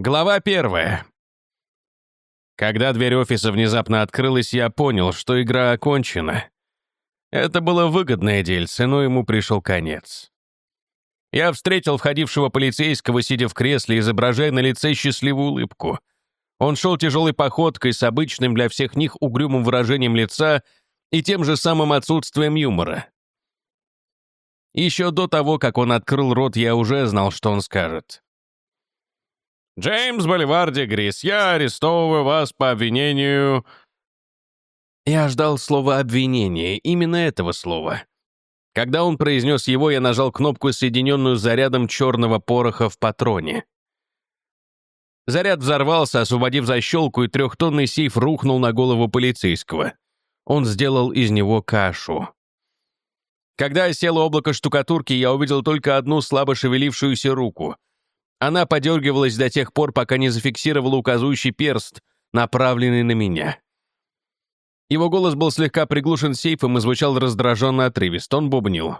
Глава первая. Когда дверь офиса внезапно открылась, я понял, что игра окончена. Это было выгодное дельце, но ему пришел конец. Я встретил входившего полицейского, сидя в кресле, изображая на лице счастливую улыбку. Он шел тяжелой походкой с обычным для всех них угрюмым выражением лица и тем же самым отсутствием юмора. Еще до того, как он открыл рот, я уже знал, что он скажет. «Джеймс Боливарди Грис, я арестовываю вас по обвинению...» Я ждал слова «обвинение», именно этого слова. Когда он произнес его, я нажал кнопку, соединенную зарядом черного пороха в патроне. Заряд взорвался, освободив защелку, и трехтонный сейф рухнул на голову полицейского. Он сделал из него кашу. Когда село облако штукатурки, я увидел только одну слабо шевелившуюся руку — она подергивалась до тех пор, пока не зафиксировала указывающий перст, направленный на меня. Его голос был слегка приглушен сейфом и звучал раздраженно отрывисто. Он бубнил.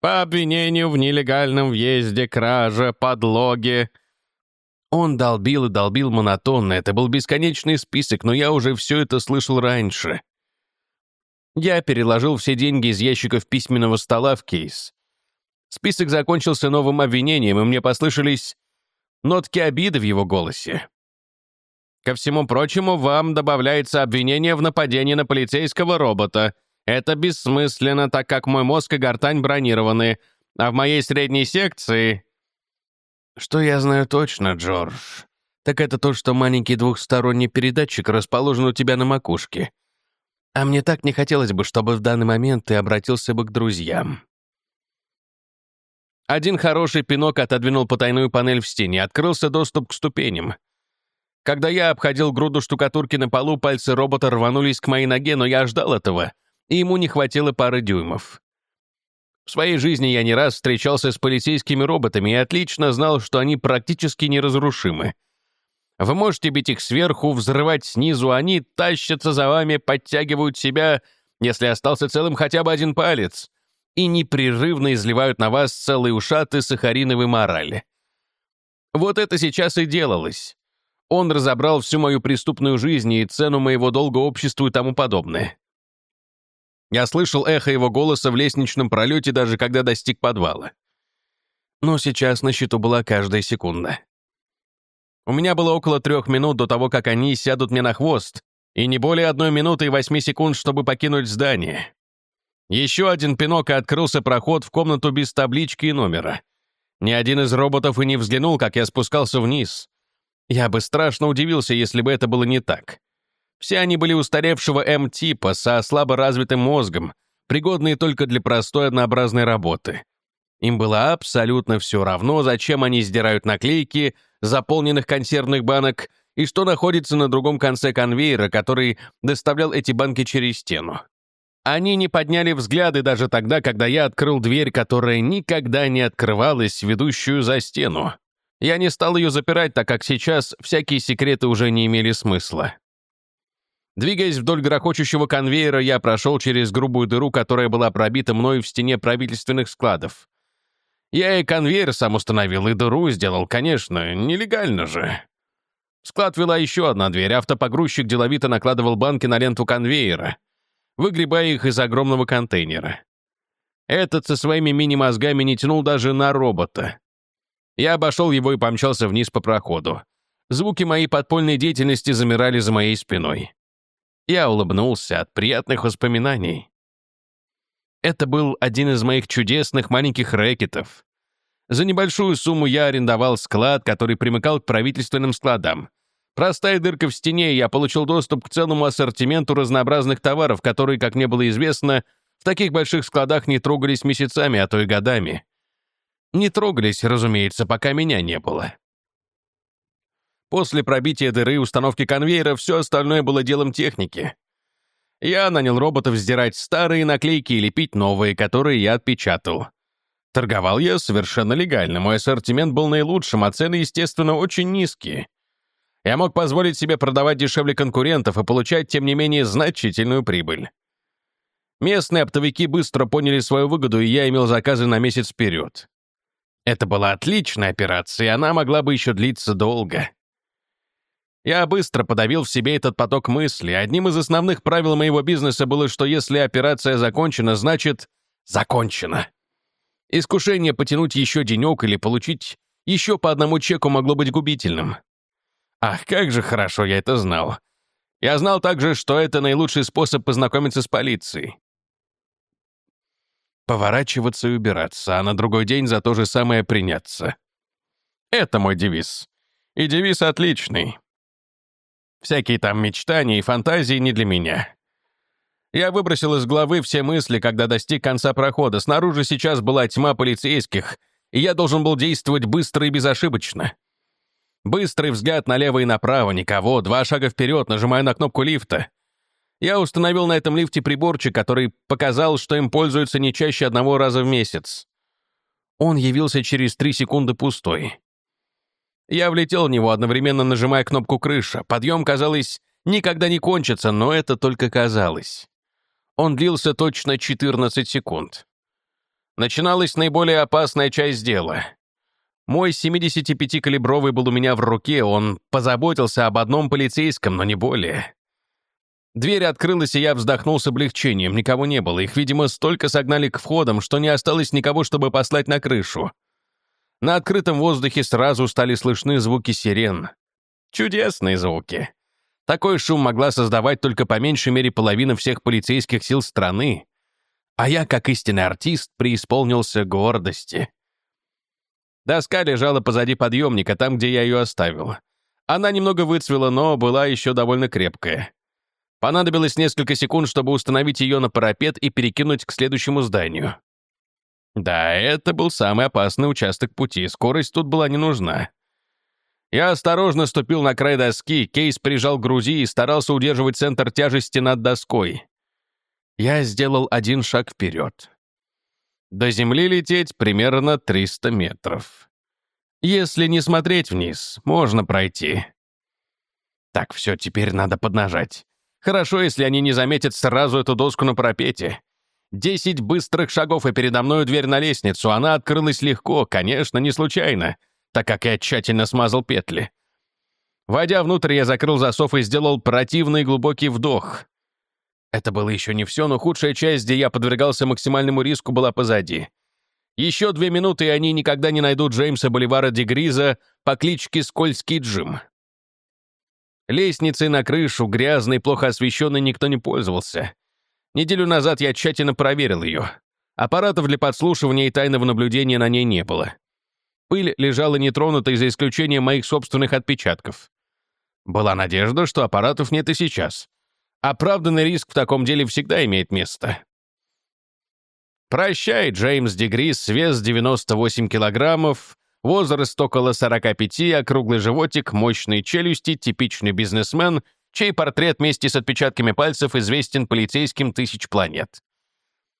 «По обвинению в нелегальном въезде, краже, подлоге». Он долбил и долбил монотонно. Это был бесконечный список, но я уже все это слышал раньше. Я переложил все деньги из ящиков письменного стола в кейс. Список закончился новым обвинением, и мне послышались нотки обиды в его голосе. Ко всему прочему, вам добавляется обвинение в нападении на полицейского робота. Это бессмысленно, так как мой мозг и гортань бронированы, а в моей средней секции... Что я знаю точно, Джордж, так это то, что маленький двухсторонний передатчик расположен у тебя на макушке. А мне так не хотелось бы, чтобы в данный момент ты обратился бы к друзьям. Один хороший пинок отодвинул потайную панель в стене, открылся доступ к ступеням. Когда я обходил груду штукатурки на полу, пальцы робота рванулись к моей ноге, но я ждал этого, и ему не хватило пары дюймов. В своей жизни я не раз встречался с полицейскими роботами и отлично знал, что они практически неразрушимы. Вы можете бить их сверху, взрывать снизу, они тащатся за вами, подтягивают себя, если остался целым хотя бы один палец — и непрерывно изливают на вас целые ушаты сахариновой морали. Вот это сейчас и делалось. Он разобрал всю мою преступную жизнь и цену моего долга обществу и тому подобное. Я слышал эхо его голоса в лестничном пролете, даже когда достиг подвала. Но сейчас на счету была каждая секунда. У меня было около трех минут до того, как они сядут мне на хвост, и не более одной минуты и восьми секунд, чтобы покинуть здание. Еще один пинок, и открылся проход в комнату без таблички и номера. Ни один из роботов и не взглянул, как я спускался вниз. Я бы страшно удивился, если бы это было не так. Все они были устаревшего М-типа, со слабо развитым мозгом, пригодные только для простой однообразной работы. Им было абсолютно все равно, зачем они сдирают наклейки, заполненных консервных банок, и что находится на другом конце конвейера, который доставлял эти банки через стену. Они не подняли взгляды даже тогда, когда я открыл дверь, которая никогда не открывалась, ведущую за стену. Я не стал ее запирать, так как сейчас всякие секреты уже не имели смысла. Двигаясь вдоль грохочущего конвейера, я прошел через грубую дыру, которая была пробита мной в стене правительственных складов. Я и конвейер сам установил, и дыру сделал, конечно, нелегально же. В склад вела еще одна дверь, автопогрузчик деловито накладывал банки на ленту конвейера — выгребая их из огромного контейнера. Этот со своими мини-мозгами не тянул даже на робота. Я обошел его и помчался вниз по проходу. Звуки моей подпольной деятельности замирали за моей спиной. Я улыбнулся от приятных воспоминаний. Это был один из моих чудесных маленьких рэкетов. За небольшую сумму я арендовал склад, который примыкал к правительственным складам. Простая дырка в стене, и я получил доступ к целому ассортименту разнообразных товаров, которые, как мне было известно, в таких больших складах не трогались месяцами, а то и годами. Не трогались, разумеется, пока меня не было. После пробития дыры и установки конвейера все остальное было делом техники. Я нанял роботов сдирать старые наклейки и лепить новые, которые я отпечатал. Торговал я совершенно легально, мой ассортимент был наилучшим, а цены, естественно, очень низкие. Я мог позволить себе продавать дешевле конкурентов и получать, тем не менее, значительную прибыль. Местные оптовики быстро поняли свою выгоду, и я имел заказы на месяц вперед. Это была отличная операция, и она могла бы еще длиться долго. Я быстро подавил в себе этот поток мыслей. Одним из основных правил моего бизнеса было, что если операция закончена, значит, закончена. Искушение потянуть еще денек или получить еще по одному чеку могло быть губительным. Ах, как же хорошо я это знал. Я знал также, что это наилучший способ познакомиться с полицией. Поворачиваться и убираться, а на другой день за то же самое приняться. Это мой девиз. И девиз отличный. Всякие там мечтания и фантазии не для меня. Я выбросил из головы все мысли, когда достиг конца прохода. Снаружи сейчас была тьма полицейских, и я должен был действовать быстро и безошибочно. Быстрый взгляд налево и направо, никого, два шага вперед, нажимая на кнопку лифта. Я установил на этом лифте приборчик, который показал, что им пользуются не чаще одного раза в месяц. Он явился через три секунды пустой. Я влетел в него, одновременно нажимая кнопку «крыша». Подъем, казалось, никогда не кончится, но это только казалось. Он длился точно 14 секунд. Начиналась наиболее опасная часть дела. Мой 75-калибровый был у меня в руке, он позаботился об одном полицейском, но не более. Дверь открылась, и я вздохнул с облегчением. Никого не было. Их, видимо, столько согнали к входам, что не осталось никого, чтобы послать на крышу. На открытом воздухе сразу стали слышны звуки сирен. Чудесные звуки. Такой шум могла создавать только по меньшей мере половина всех полицейских сил страны. А я, как истинный артист, преисполнился гордости. Доска лежала позади подъемника, там, где я ее оставил. Она немного выцвела, но была еще довольно крепкая. Понадобилось несколько секунд, чтобы установить ее на парапет и перекинуть к следующему зданию. Да, это был самый опасный участок пути, скорость тут была не нужна. Я осторожно ступил на край доски, кейс прижал к груди и старался удерживать центр тяжести над доской. Я сделал один шаг вперед. До земли лететь примерно 300 метров. Если не смотреть вниз, можно пройти. Так, все, теперь надо поднажать. Хорошо, если они не заметят сразу эту доску на парапете. Десять быстрых шагов, и передо мной дверь на лестницу. Она открылась легко, конечно, не случайно, так как я тщательно смазал петли. Войдя внутрь, я закрыл засов и сделал противный глубокий вдох. Это было еще не все, но худшая часть, где я подвергался максимальному риску, была позади. Еще две минуты, и они никогда не найдут Джеймса Боливара Дегриза по кличке Скользкий Джим. Лестницей на крышу, грязной, плохо освещенной, никто не пользовался. Неделю назад я тщательно проверил ее. Аппаратов для подслушивания и тайного наблюдения на ней не было. Пыль лежала нетронутой за исключением моих собственных отпечатков. Была надежда, что аппаратов нет и сейчас. Оправданный риск в таком деле всегда имеет место. Прощай, Джеймс Дегрис, вес 98 килограммов, возраст около 45, округлый животик, мощные челюсти, типичный бизнесмен — чей портрет вместе с отпечатками пальцев известен полицейским тысяч планет.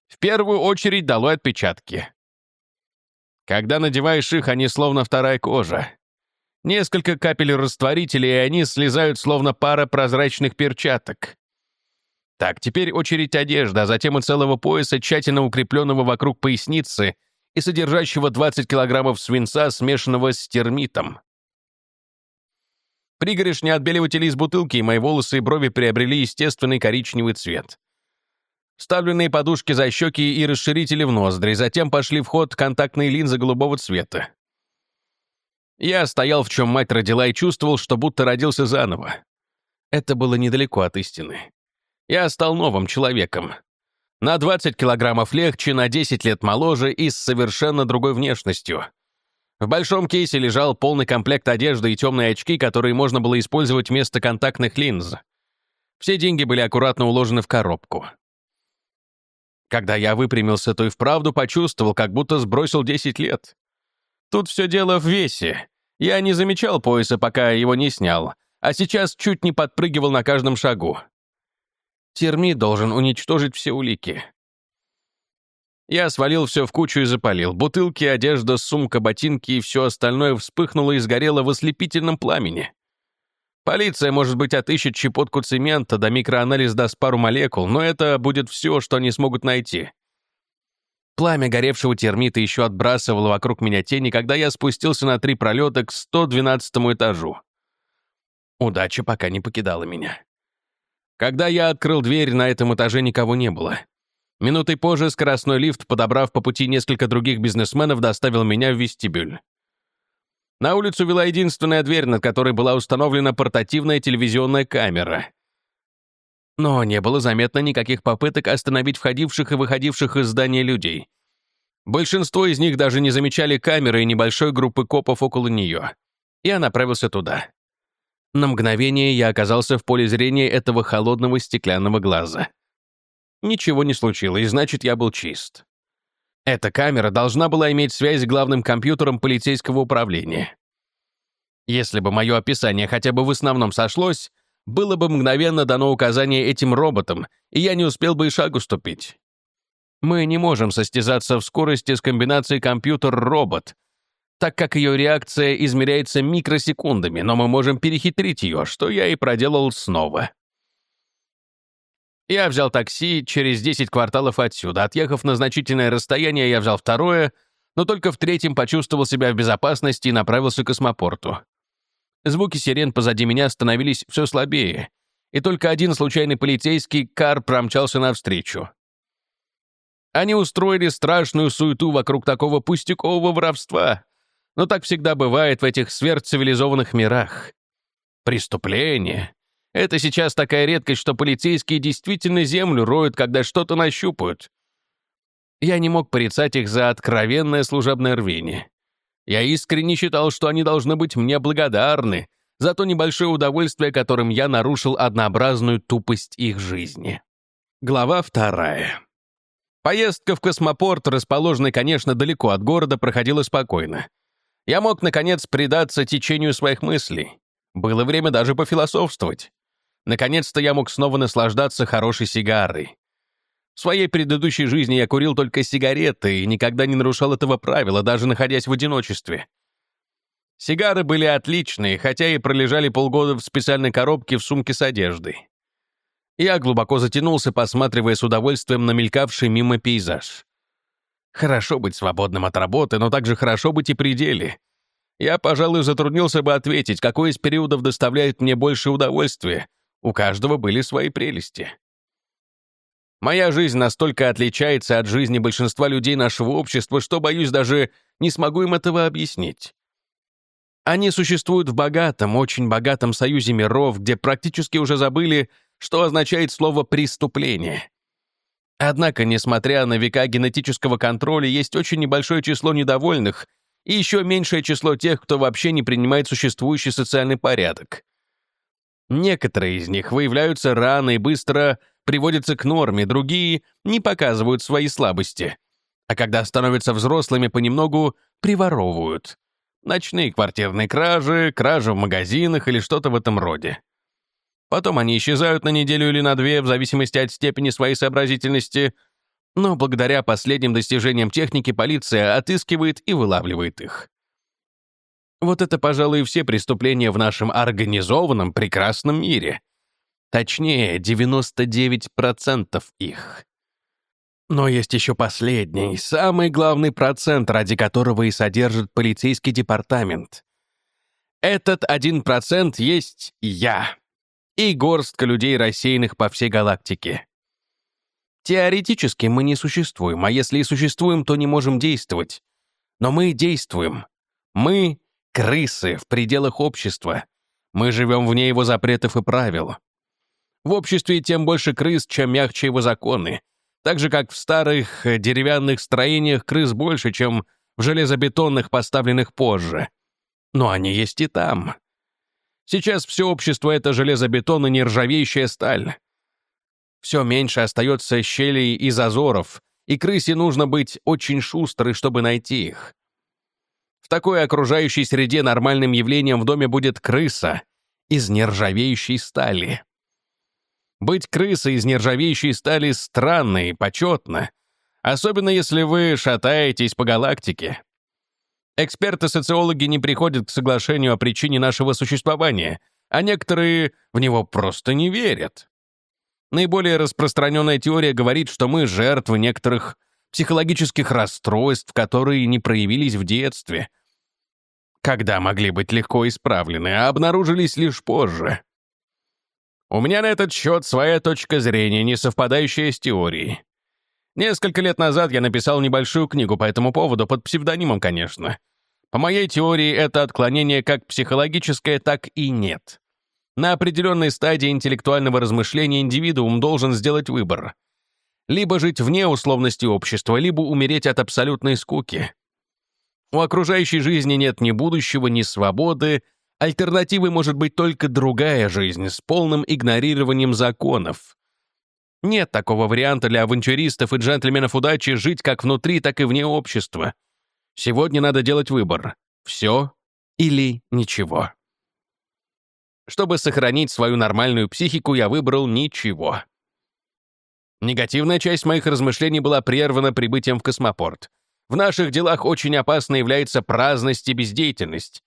В первую очередь долой отпечатки. Когда надеваешь их, они словно вторая кожа. Несколько капель растворителя, и они слезают словно пара прозрачных перчаток. Так, теперь очередь одежды, а затем и целого пояса, тщательно укрепленного вокруг поясницы и содержащего 20 килограммов свинца, смешанного с термитом. Пригоршни отбеливателей из бутылки, и мои волосы и брови приобрели естественный коричневый цвет. Вставленные подушки за щеки и расширители в ноздри, затем пошли в ход контактные линзы голубого цвета. Я стоял, в чем мать родила, и чувствовал, что будто родился заново. Это было недалеко от истины. Я стал новым человеком. На 20 килограммов легче, на 10 лет моложе и с совершенно другой внешностью. В большом кейсе лежал полный комплект одежды и темные очки, которые можно было использовать вместо контактных линз. Все деньги были аккуратно уложены в коробку. Когда я выпрямился, то и вправду почувствовал, как будто сбросил 10 лет. Тут все дело в весе. Я не замечал пояса, пока его не снял, а сейчас чуть не подпрыгивал на каждом шагу. Термит должен уничтожить все улики. Я свалил все в кучу и запалил. Бутылки, одежда, сумка, ботинки и все остальное вспыхнуло и сгорело в ослепительном пламени. Полиция, может быть, отыщет щепотку цемента, да микроанализ даст пару молекул, но это будет все, что они смогут найти. Пламя горевшего термита еще отбрасывало вокруг меня тени, когда я спустился на три пролета к 112 этажу. Удача пока не покидала меня. Когда я открыл дверь, на этом этаже никого не было. Минутой позже скоростной лифт, подобрав по пути несколько других бизнесменов, доставил меня в вестибюль. На улицу вела единственная дверь, над которой была установлена портативная телевизионная камера. Но не было заметно никаких попыток остановить входивших и выходивших из здания людей. Большинство из них даже не замечали камеры и небольшой группы копов около нее. Я направился туда. На мгновение я оказался в поле зрения этого холодного стеклянного глаза. Ничего не случилось, значит, я был чист. Эта камера должна была иметь связь с главным компьютером полицейского управления. Если бы мое описание хотя бы в основном сошлось, было бы мгновенно дано указание этим роботам, и я не успел бы и шагу ступить. Мы не можем состязаться в скорости с комбинацией компьютер-робот, так как ее реакция измеряется микросекундами, но мы можем перехитрить ее, что я и проделал снова. Я взял такси через 10 кварталов отсюда. Отъехав на значительное расстояние, я взял второе, но только в третьем почувствовал себя в безопасности и направился к космопорту. Звуки сирен позади меня становились все слабее, и только один случайный полицейский кар промчался навстречу. Они устроили страшную суету вокруг такого пустякового воровства, но так всегда бывает в этих сверхцивилизованных мирах. Преступление это сейчас такая редкость, что полицейские действительно землю роют, когда что-то нащупают. Я не мог порицать их за откровенное служебное рвение. Я искренне считал, что они должны быть мне благодарны за то небольшое удовольствие, которым я нарушил однообразную тупость их жизни. Глава вторая. Поездка в космопорт, расположенный, конечно, далеко от города, проходила спокойно. Я мог, наконец, предаться течению своих мыслей. Было время даже пофилософствовать. Наконец-то я мог снова наслаждаться хорошей сигарой. В своей предыдущей жизни я курил только сигареты и никогда не нарушал этого правила, даже находясь в одиночестве. Сигары были отличные, хотя и пролежали полгода в специальной коробке в сумке с одеждой. Я глубоко затянулся, посматривая с удовольствием на мелькавший мимо пейзаж. Хорошо быть свободным от работы, но также хорошо быть и при деле. Я, пожалуй, затруднился бы ответить, какой из периодов доставляет мне больше удовольствия — у каждого были свои прелести. Моя жизнь настолько отличается от жизни большинства людей нашего общества, что, боюсь, даже не смогу им этого объяснить. Они существуют в богатом, очень богатом союзе миров, где практически уже забыли, что означает слово «преступление». Однако, несмотря на века генетического контроля, есть очень небольшое число недовольных и еще меньшее число тех, кто вообще не принимает существующий социальный порядок. Некоторые из них выявляются рано и быстро приводятся к норме, другие не показывают свои слабости. А когда становятся взрослыми, понемногу приворовывают. Ночные квартирные кражи, кражи в магазинах или что-то в этом роде. Потом они исчезают на неделю или на две, в зависимости от степени своей сообразительности, но благодаря последним достижениям техники полиция отыскивает и вылавливает их. Вот это, пожалуй, все преступления в нашем организованном прекрасном мире. Точнее, 99% их. Но есть еще последний, самый главный процент, ради которого и содержит полицейский департамент. Этот один процент есть я и горстка людей, рассеянных по всей галактике. Теоретически мы не существуем, а если и существуем, то не можем действовать. Но мы действуем. Мы крысы в пределах общества. Мы живем вне его запретов и правил. В обществе тем больше крыс, чем мягче его законы. Так же, как в старых э, деревянных строениях крыс больше, чем в железобетонных, поставленных позже. Но они есть и там. Сейчас все общество — это железобетон и нержавеющая сталь. Все меньше остается щелей и зазоров, и крысе нужно быть очень шустрой, чтобы найти их такой окружающей среде нормальным явлением в доме будет крыса из нержавеющей стали. Быть крысой из нержавеющей стали странно и почетно, особенно если вы шатаетесь по галактике. Эксперты-социологи не приходят к соглашению о причине нашего существования, а некоторые в него просто не верят. Наиболее распространенная теория говорит, что мы жертвы некоторых психологических расстройств, которые не проявились в детстве — когда могли быть легко исправлены, а обнаружились лишь позже. У меня на этот счет своя точка зрения, не совпадающая с теорией. Несколько лет назад я написал небольшую книгу по этому поводу, под псевдонимом, конечно. По моей теории, это отклонение как психологическое, так и нет. На определенной стадии интеллектуального размышления индивидуум должен сделать выбор. Либо жить вне условности общества, либо умереть от абсолютной скуки. У окружающей жизни нет ни будущего, ни свободы, альтернативой может быть только другая жизнь с полным игнорированием законов. Нет такого варианта для авантюристов и джентльменов удачи жить как внутри, так и вне общества. Сегодня надо делать выбор. Все или ничего. Чтобы сохранить свою нормальную психику, я выбрал ничего. Негативная часть моих размышлений была прервана прибытием в космопорт. В наших делах очень опасно является праздность и бездеятельность.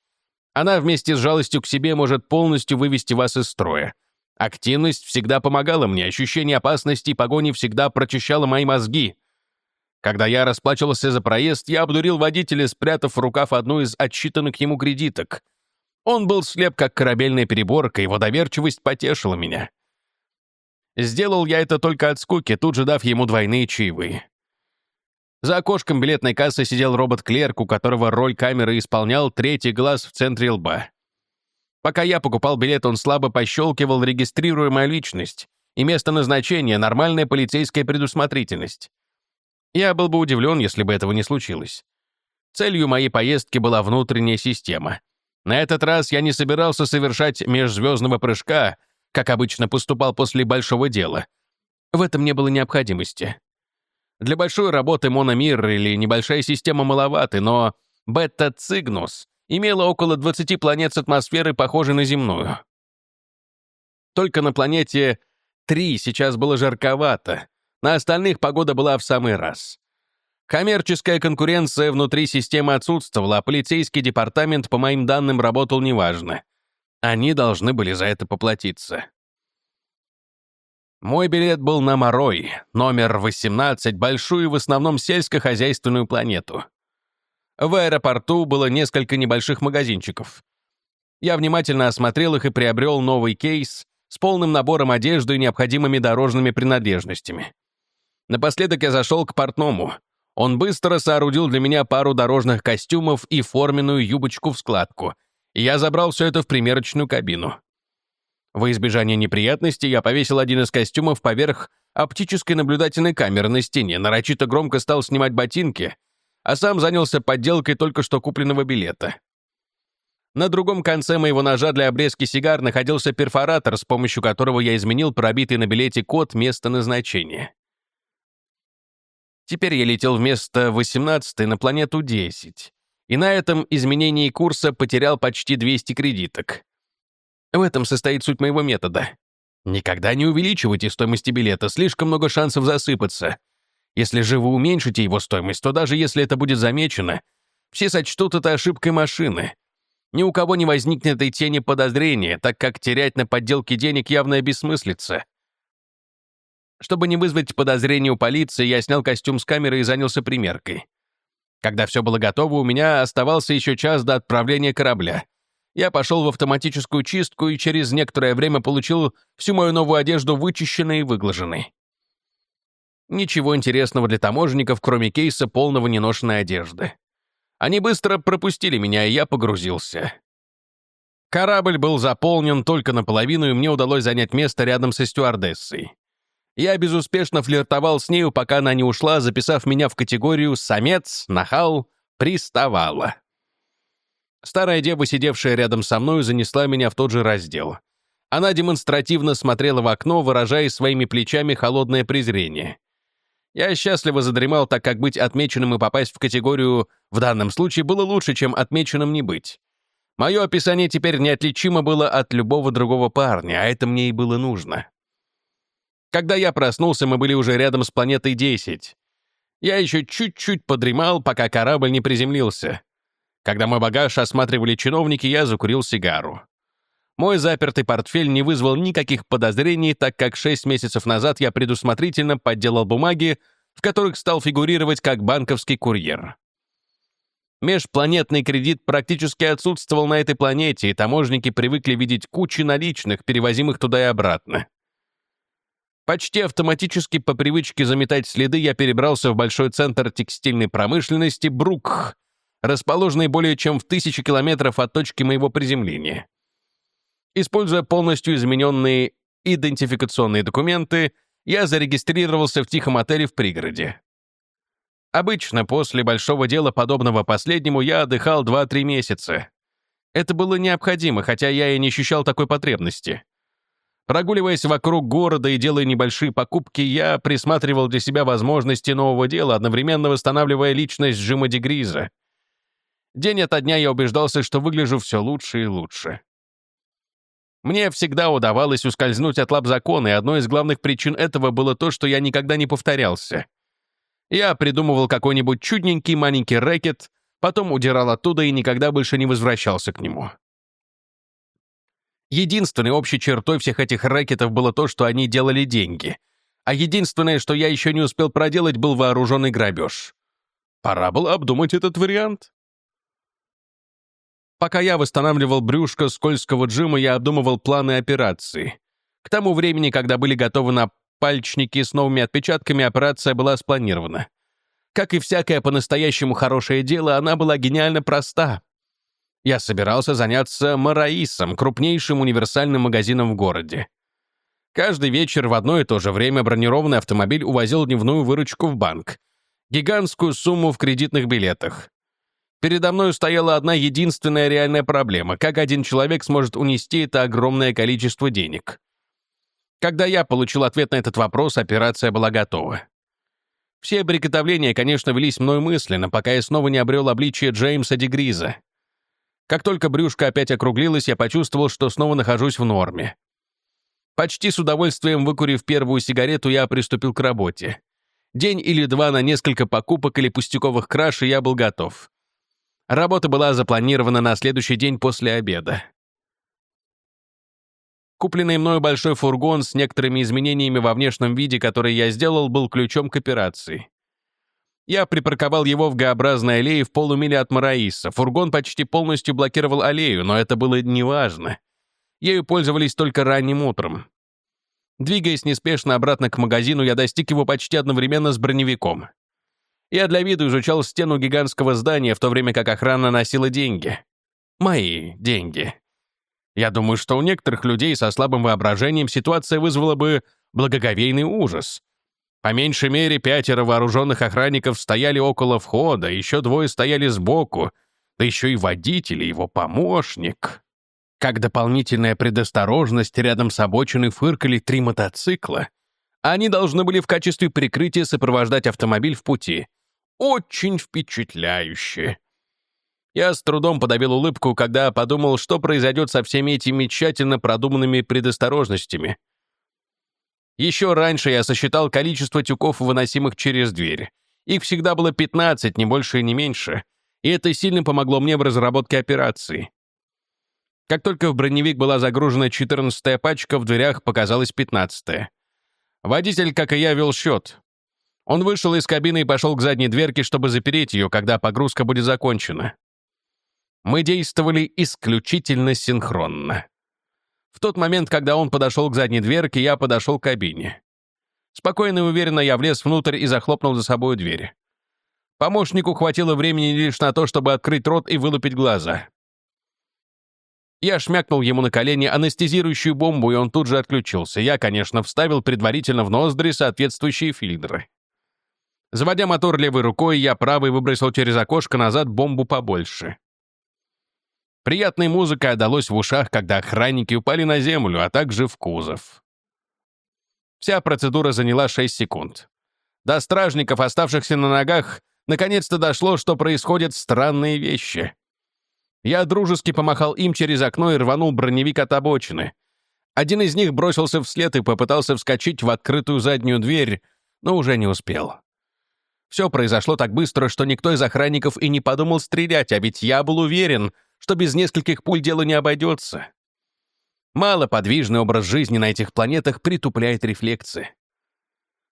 Она вместе с жалостью к себе может полностью вывести вас из строя. Активность всегда помогала мне, ощущение опасности и погони всегда прочищало мои мозги. Когда я расплачивался за проезд, я обдурил водителя, спрятав в рукав одну из отсчитанных ему кредиток. Он был слеп, как корабельная переборка, его доверчивость потешила меня. Сделал я это только от скуки, тут же дав ему двойные чаевые. За окошком билетной кассы сидел робот-клерк, у которого роль камеры исполнял третий глаз в центре лба. Пока я покупал билет, он слабо пощелкивал, регистрируя мою личность. И место назначения — нормальная полицейская предусмотрительность. Я был бы удивлен, если бы этого не случилось. Целью моей поездки была внутренняя система. На этот раз я не собирался совершать межзвездного прыжка, как обычно поступал после большого дела. В этом не было необходимости. Для большой работы мономир или небольшая система маловаты, но бета-цигнус имела около 20 планет с атмосферой, похожей на земную. Только на планете 3 сейчас было жарковато, на остальных погода была в самый раз. Коммерческая конкуренция внутри системы отсутствовала, а полицейский департамент, по моим данным, работал неважно. Они должны были за это поплатиться. Мой билет был на Морой, номер 18, большую в основном сельскохозяйственную планету. В аэропорту было несколько небольших магазинчиков. Я внимательно осмотрел их и приобрел новый кейс с полным набором одежды и необходимыми дорожными принадлежностями. Напоследок я зашел к портному. Он быстро соорудил для меня пару дорожных костюмов и форменную юбочку в складку, и я забрал все это в примерочную кабину. Во избежание неприятностей я повесил один из костюмов поверх оптической наблюдательной камеры на стене, нарочито громко стал снимать ботинки — а сам занялся подделкой только что купленного билета. На другом конце моего ножа для обрезки сигар находился перфоратор, с помощью которого я изменил пробитый на билете код места назначения. Теперь я летел вместо 18 на планету 10, и на этом изменении курса потерял почти 200 кредиток. В этом состоит суть моего метода. Никогда не увеличивайте стоимости билета, слишком много шансов засыпаться — если же вы уменьшите его стоимость, то даже если это будет замечено, все сочтут это ошибкой машины. Ни у кого не возникнет этой тени подозрения, так как терять на подделке денег явная бессмыслица. Чтобы не вызвать подозрения у полиции, я снял костюм с камеры и занялся примеркой. Когда все было готово, у меня оставался еще час до отправления корабля. Я пошел в автоматическую чистку и через некоторое время получил всю мою новую одежду вычищенной и выглаженной. Ничего интересного для таможенников, кроме кейса полного неношенной одежды. Они быстро пропустили меня, и я погрузился. Корабль был заполнен только наполовину, и мне удалось занять место рядом со стюардессой. Я безуспешно флиртовал с нею, пока она не ушла, записав меня в категорию «самец», «нахал», «приставала». Старая дева, сидевшая рядом со мной, занесла меня в тот же раздел. Она демонстративно смотрела в окно, выражая своими плечами холодное презрение. Я счастливо задремал, так как быть отмеченным и попасть в категорию в данном случае было лучше, чем отмеченным не быть. Мое описание теперь неотличимо было от любого другого парня, а это мне и было нужно. Когда я проснулся, мы были уже рядом с планетой 10. Я еще чуть-чуть подремал, пока корабль не приземлился. Когда мой багаж осматривали чиновники, я закурил сигару. Мой запертый портфель не вызвал никаких подозрений, так как шесть месяцев назад я предусмотрительно подделал бумаги, в которых стал фигурировать как банковский курьер. Межпланетный кредит практически отсутствовал на этой планете, и таможники привыкли видеть кучи наличных, перевозимых туда и обратно. Почти автоматически по привычке заметать следы я перебрался в большой центр текстильной промышленности Брукх, расположенный более чем в тысячи километров от точки моего приземления. Используя полностью измененные идентификационные документы, я зарегистрировался в тихом отеле в пригороде. Обычно после большого дела, подобного последнему, я отдыхал 2-3 месяца. Это было необходимо, хотя я и не ощущал такой потребности. Прогуливаясь вокруг города и делая небольшие покупки, я присматривал для себя возможности нового дела, одновременно восстанавливая личность Джима Дегриза. День ото дня я убеждался, что выгляжу все лучше и лучше. Мне всегда удавалось ускользнуть от лап закона, и одной из главных причин этого было то, что я никогда не повторялся. Я придумывал какой-нибудь чудненький маленький рэкет, потом удирал оттуда и никогда больше не возвращался к нему. Единственной общей чертой всех этих рэкетов было то, что они делали деньги. А единственное, что я еще не успел проделать, был вооруженный грабеж. Пора было обдумать этот вариант. Пока я восстанавливал брюшко скользкого Джима, я обдумывал планы операции. К тому времени, когда были готовы напальчники с новыми отпечатками, операция была спланирована. Как и всякое по-настоящему хорошее дело, она была гениально проста я собирался заняться Мараисом, крупнейшим универсальным магазином в городе. Каждый вечер в одно и то же время бронированный автомобиль увозил дневную выручку в банк. Гигантскую сумму в кредитных билетах. Передо мной стояла одна единственная реальная проблема. Как один человек сможет унести это огромное количество денег? Когда я получил ответ на этот вопрос, операция была готова. Все приготовления, конечно, велись мной мысленно, пока я снова не обрел обличие Джеймса Дегриза. Как только брюшко опять округлилось, я почувствовал, что снова нахожусь в норме. Почти с удовольствием выкурив первую сигарету, я приступил к работе. День или два на несколько покупок или пустяковых краш, и я был готов. Работа была запланирована на следующий день после обеда. Купленный мною большой фургон с некоторыми изменениями во внешнем виде, который я сделал, был ключом к операции. Я припарковал его в Г-образной аллее в полумиле от Мараиса. Фургон почти полностью блокировал аллею, но это было неважно. Ею пользовались только ранним утром. Двигаясь неспешно обратно к магазину, я достиг его почти одновременно с броневиком. Я для виду изучал стену гигантского здания, в то время как охрана носила деньги. Мои деньги. Я думаю, что у некоторых людей со слабым воображением ситуация вызвала бы благоговейный ужас — по меньшей мере пятеро вооруженных охранников стояли около входа, еще двое стояли сбоку, да еще и водитель и его помощник. Как дополнительная предосторожность, рядом с обочиной фыркали три мотоцикла. Они должны были в качестве прикрытия сопровождать автомобиль в пути. Очень впечатляюще. Я с трудом подавил улыбку, когда подумал, что произойдет со всеми этими тщательно продуманными предосторожностями — еще раньше я сосчитал количество тюков, выносимых через дверь. Их всегда было 15, не больше и не меньше. И это сильно помогло мне в разработке операции. Как только в броневик была загружена 14-я пачка, в дверях показалась 15-я. Водитель, как и я, вел счет. Он вышел из кабины и пошел к задней дверке, чтобы запереть ее, когда погрузка будет закончена. Мы действовали исключительно синхронно. В тот момент, когда он подошел к задней дверке, я подошел к кабине. Спокойно и уверенно я влез внутрь и захлопнул за собой дверь. Помощнику хватило времени лишь на то, чтобы открыть рот и вылупить глаза. Я шмякнул ему на колени анестезирующую бомбу, и он тут же отключился. Я, конечно, вставил предварительно в ноздри соответствующие фильтры. Заводя мотор левой рукой, я правой выбросил через окошко назад бомбу побольше. Приятной музыкой отдалось в ушах, когда охранники упали на землю, а также в кузов. Вся процедура заняла 6 секунд. До стражников, оставшихся на ногах, наконец-то дошло, что происходят странные вещи. Я дружески помахал им через окно и рванул броневик от обочины. Один из них бросился вслед и попытался вскочить в открытую заднюю дверь, но уже не успел. Все произошло так быстро, что никто из охранников и не подумал стрелять, а ведь я был уверен, что без нескольких пуль дело не обойдется. Малоподвижный образ жизни на этих планетах притупляет рефлексы.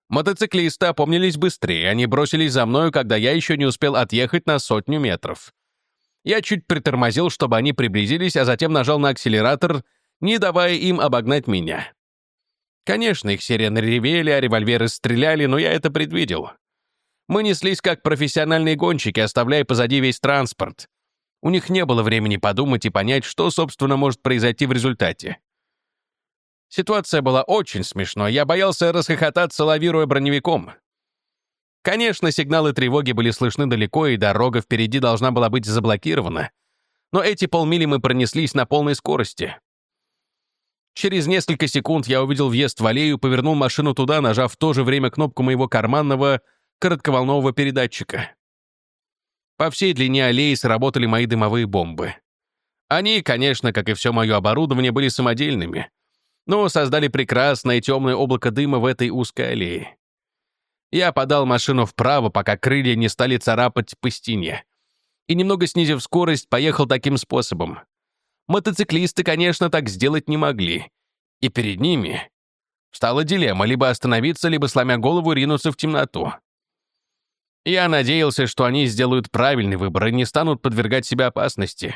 Мотоциклисты опомнились быстрее, они бросились за мною, когда я еще не успел отъехать на сотню метров. Я чуть притормозил, чтобы они приблизились, а затем нажал на акселератор, не давая им обогнать меня. Конечно, их сирены ревели, а револьверы стреляли, но я это предвидел. Мы неслись как профессиональные гонщики, оставляя позади весь транспорт. У них не было времени подумать и понять, что, собственно, может произойти в результате. Ситуация была очень смешной, я боялся расхохотаться, лавируя броневиком. Конечно, сигналы тревоги были слышны далеко, и дорога впереди должна была быть заблокирована. Но эти полмили мы пронеслись на полной скорости. Через несколько секунд я увидел въезд в аллею, повернул машину туда, нажав в то же время кнопку моего карманного коротковолнового передатчика. По всей длине аллеи сработали мои дымовые бомбы. Они, конечно, как и все мое оборудование, были самодельными, но создали прекрасное темное облако дыма в этой узкой аллее. Я подал машину вправо, пока крылья не стали царапать по стене. И немного снизив скорость, поехал таким способом. Мотоциклисты, конечно, так сделать не могли. И перед ними стала дилемма либо остановиться, либо, сломя голову, ринуться в темноту. Я надеялся, что они сделают правильный выбор и не станут подвергать себя опасности.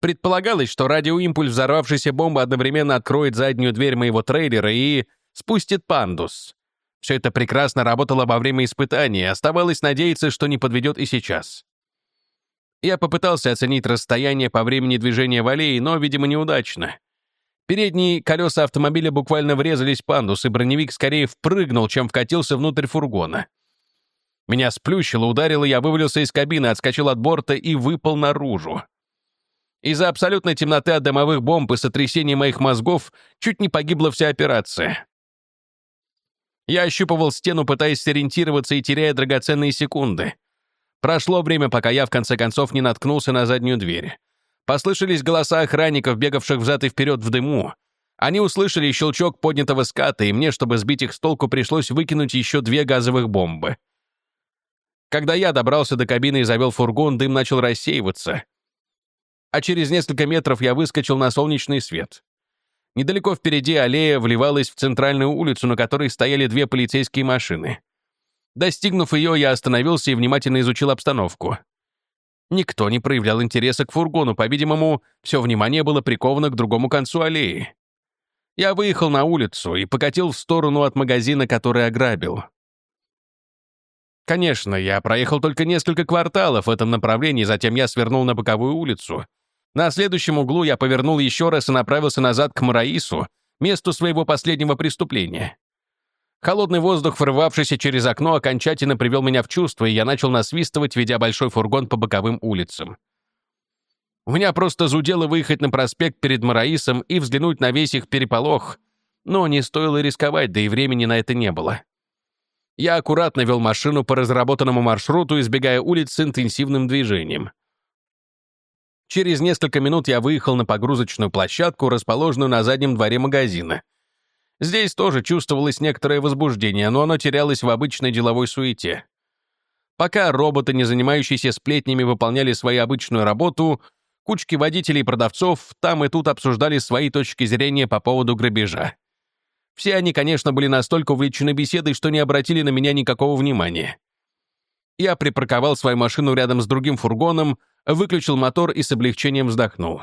Предполагалось, что радиоимпульс взорвавшейся бомбы одновременно откроет заднюю дверь моего трейлера и спустит пандус. Все это прекрасно работало во время испытания, оставалось надеяться, что не подведет и сейчас. Я попытался оценить расстояние по времени движения в аллее, но, видимо, неудачно. Передние колеса автомобиля буквально врезались в пандус, и броневик скорее впрыгнул, чем вкатился внутрь фургона. Меня сплющило, ударило, я вывалился из кабины, отскочил от борта и выпал наружу. Из-за абсолютной темноты от дымовых бомб и сотрясения моих мозгов чуть не погибла вся операция. Я ощупывал стену, пытаясь сориентироваться и теряя драгоценные секунды. Прошло время, пока я, в конце концов, не наткнулся на заднюю дверь. Послышались голоса охранников, бегавших взад и вперед в дыму. Они услышали щелчок поднятого ската, и мне, чтобы сбить их с толку, пришлось выкинуть еще две газовых бомбы. Когда я добрался до кабины и завел фургон, дым начал рассеиваться. А через несколько метров я выскочил на солнечный свет. Недалеко впереди аллея вливалась в центральную улицу, на которой стояли две полицейские машины. Достигнув ее, я остановился и внимательно изучил обстановку. Никто не проявлял интереса к фургону, по-видимому, все внимание было приковано к другому концу аллеи. Я выехал на улицу и покатил в сторону от магазина, который ограбил. Конечно, я проехал только несколько кварталов в этом направлении, затем я свернул на боковую улицу — на следующем углу я повернул еще раз и направился назад к Мараису, месту своего последнего преступления. Холодный воздух, врывавшийся через окно, окончательно привел меня в чувство, и я начал насвистывать, ведя большой фургон по боковым улицам. У меня просто зудело выехать на проспект перед Мараисом и взглянуть на весь их переполох, но не стоило рисковать, да и времени на это не было. Я аккуратно вел машину по разработанному маршруту, избегая улиц с интенсивным движением. Через несколько минут я выехал на погрузочную площадку, расположенную на заднем дворе магазина. Здесь тоже чувствовалось некоторое возбуждение, но оно терялось в обычной деловой суете. Пока роботы, не занимающиеся сплетнями, выполняли свою обычную работу, кучки водителей и продавцов там и тут обсуждали свои точки зрения по поводу грабежа. Все они, конечно, были настолько увлечены беседой, что не обратили на меня никакого внимания. Я припарковал свою машину рядом с другим фургоном, выключил мотор и с облегчением вздохнул.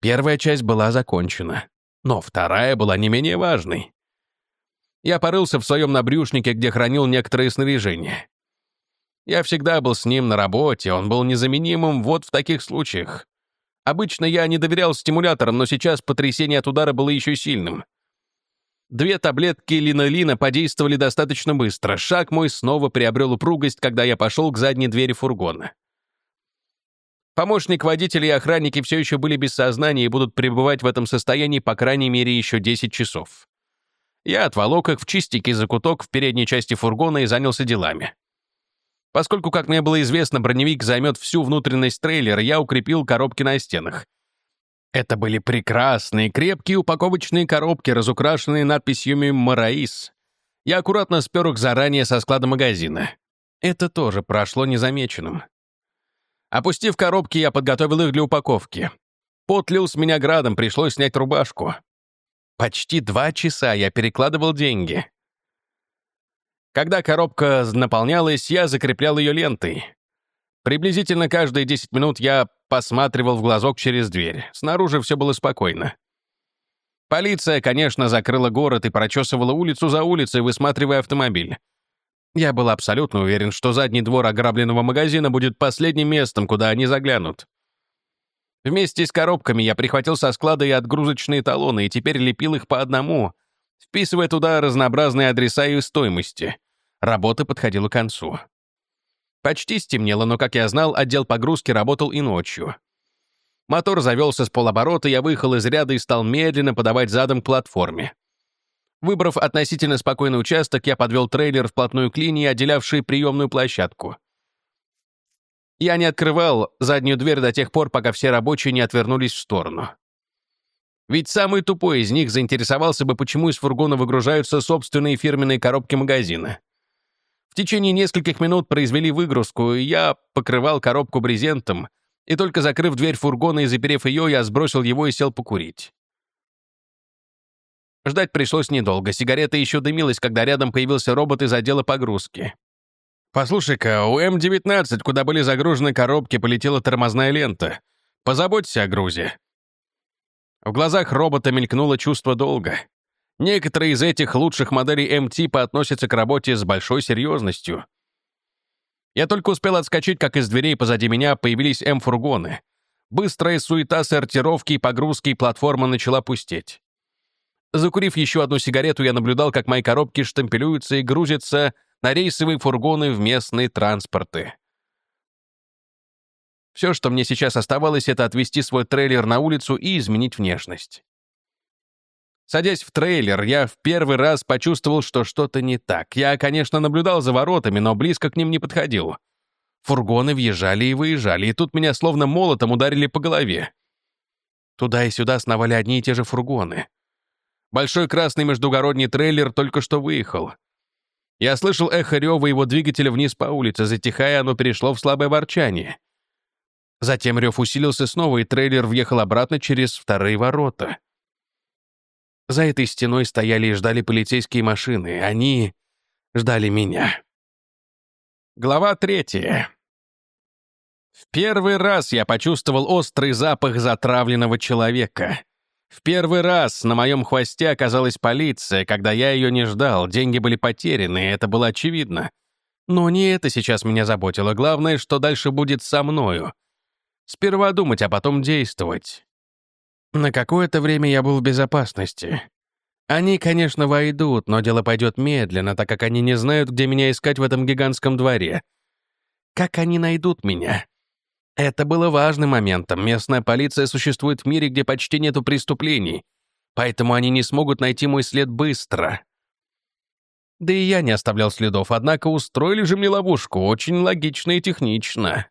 Первая часть была закончена, но вторая была не менее важной. Я порылся в своем набрюшнике, где хранил некоторые снаряжения. Я всегда был с ним на работе, он был незаменимым вот в таких случаях. Обычно я не доверял стимуляторам, но сейчас потрясение от удара было еще сильным. Две таблетки линолина подействовали достаточно быстро. Шаг мой снова приобрел упругость, когда я пошел к задней двери фургона. Помощник водителя и охранники все еще были без сознания и будут пребывать в этом состоянии по крайней мере еще 10 часов. Я отволок их в чистенький закуток в передней части фургона и занялся делами. Поскольку, как мне было известно, броневик займет всю внутренность трейлера, я укрепил коробки на стенах. Это были прекрасные, крепкие упаковочные коробки, разукрашенные надписями «Мараис». Я аккуратно спер их заранее со склада магазина. Это тоже прошло незамеченным. Опустив коробки, я подготовил их для упаковки. Пот лил с меня градом, пришлось снять рубашку. Почти два часа я перекладывал деньги. Когда коробка наполнялась, я закреплял ее лентой. Приблизительно каждые 10 минут я посматривал в глазок через дверь. Снаружи все было спокойно. Полиция, конечно, закрыла город и прочесывала улицу за улицей, высматривая автомобиль. Я был абсолютно уверен, что задний двор ограбленного магазина будет последним местом, куда они заглянут. Вместе с коробками я прихватил со склада и отгрузочные талоны, и теперь лепил их по одному, вписывая туда разнообразные адреса и стоимости. Работа подходила к концу. Почти стемнело, но, как я знал, отдел погрузки работал и ночью. Мотор завелся с полоборота, я выехал из ряда и стал медленно подавать задом к платформе. Выбрав относительно спокойный участок, я подвел трейлер вплотную к линии, отделявшей приемную площадку. Я не открывал заднюю дверь до тех пор, пока все рабочие не отвернулись в сторону. Ведь самый тупой из них заинтересовался бы, почему из фургона выгружаются собственные фирменные коробки магазина. В течение нескольких минут произвели выгрузку, и я покрывал коробку брезентом, и только закрыв дверь фургона и заперев ее, я сбросил его и сел покурить. Ждать пришлось недолго. Сигарета еще дымилась, когда рядом появился робот из отдела погрузки. «Послушай-ка, у М-19, куда были загружены коробки, полетела тормозная лента. Позаботься о грузе». В глазах робота мелькнуло чувство долга. Некоторые из этих лучших моделей М-типа относятся к работе с большой серьезностью. Я только успел отскочить, как из дверей позади меня появились М-фургоны. Быстрая суета сортировки и погрузки, платформа начала пустеть. Закурив еще одну сигарету, я наблюдал, как мои коробки штампелюются и грузятся на рейсовые фургоны в местные транспорты. Все, что мне сейчас оставалось, это отвезти свой трейлер на улицу и изменить внешность. Садясь в трейлер, я в первый раз почувствовал, что что-то не так. Я, конечно, наблюдал за воротами, но близко к ним не подходил. Фургоны въезжали и выезжали, и тут меня словно молотом ударили по голове. Туда и сюда сновали одни и те же фургоны. Большой красный междугородний трейлер только что выехал. Я слышал эхо рева его двигателя вниз по улице, затихая, оно перешло в слабое ворчание. Затем рев усилился снова, и трейлер въехал обратно через вторые ворота. За этой стеной стояли и ждали полицейские машины. Они ждали меня. Глава третья. В первый раз я почувствовал острый запах затравленного человека. В первый раз на моем хвосте оказалась полиция, когда я ее не ждал, деньги были потеряны, это было очевидно. Но не это сейчас меня заботило, главное, что дальше будет со мною. Сперва думать, а потом действовать. На какое-то время я был в безопасности. Они, конечно, войдут, но дело пойдет медленно, так как они не знают, где меня искать в этом гигантском дворе. Как они найдут меня? Это было важным моментом. Местная полиция существует в мире, где почти нету преступлений, поэтому они не смогут найти мой след быстро. Да и я не оставлял следов, однако устроили же мне ловушку, очень логично и технично.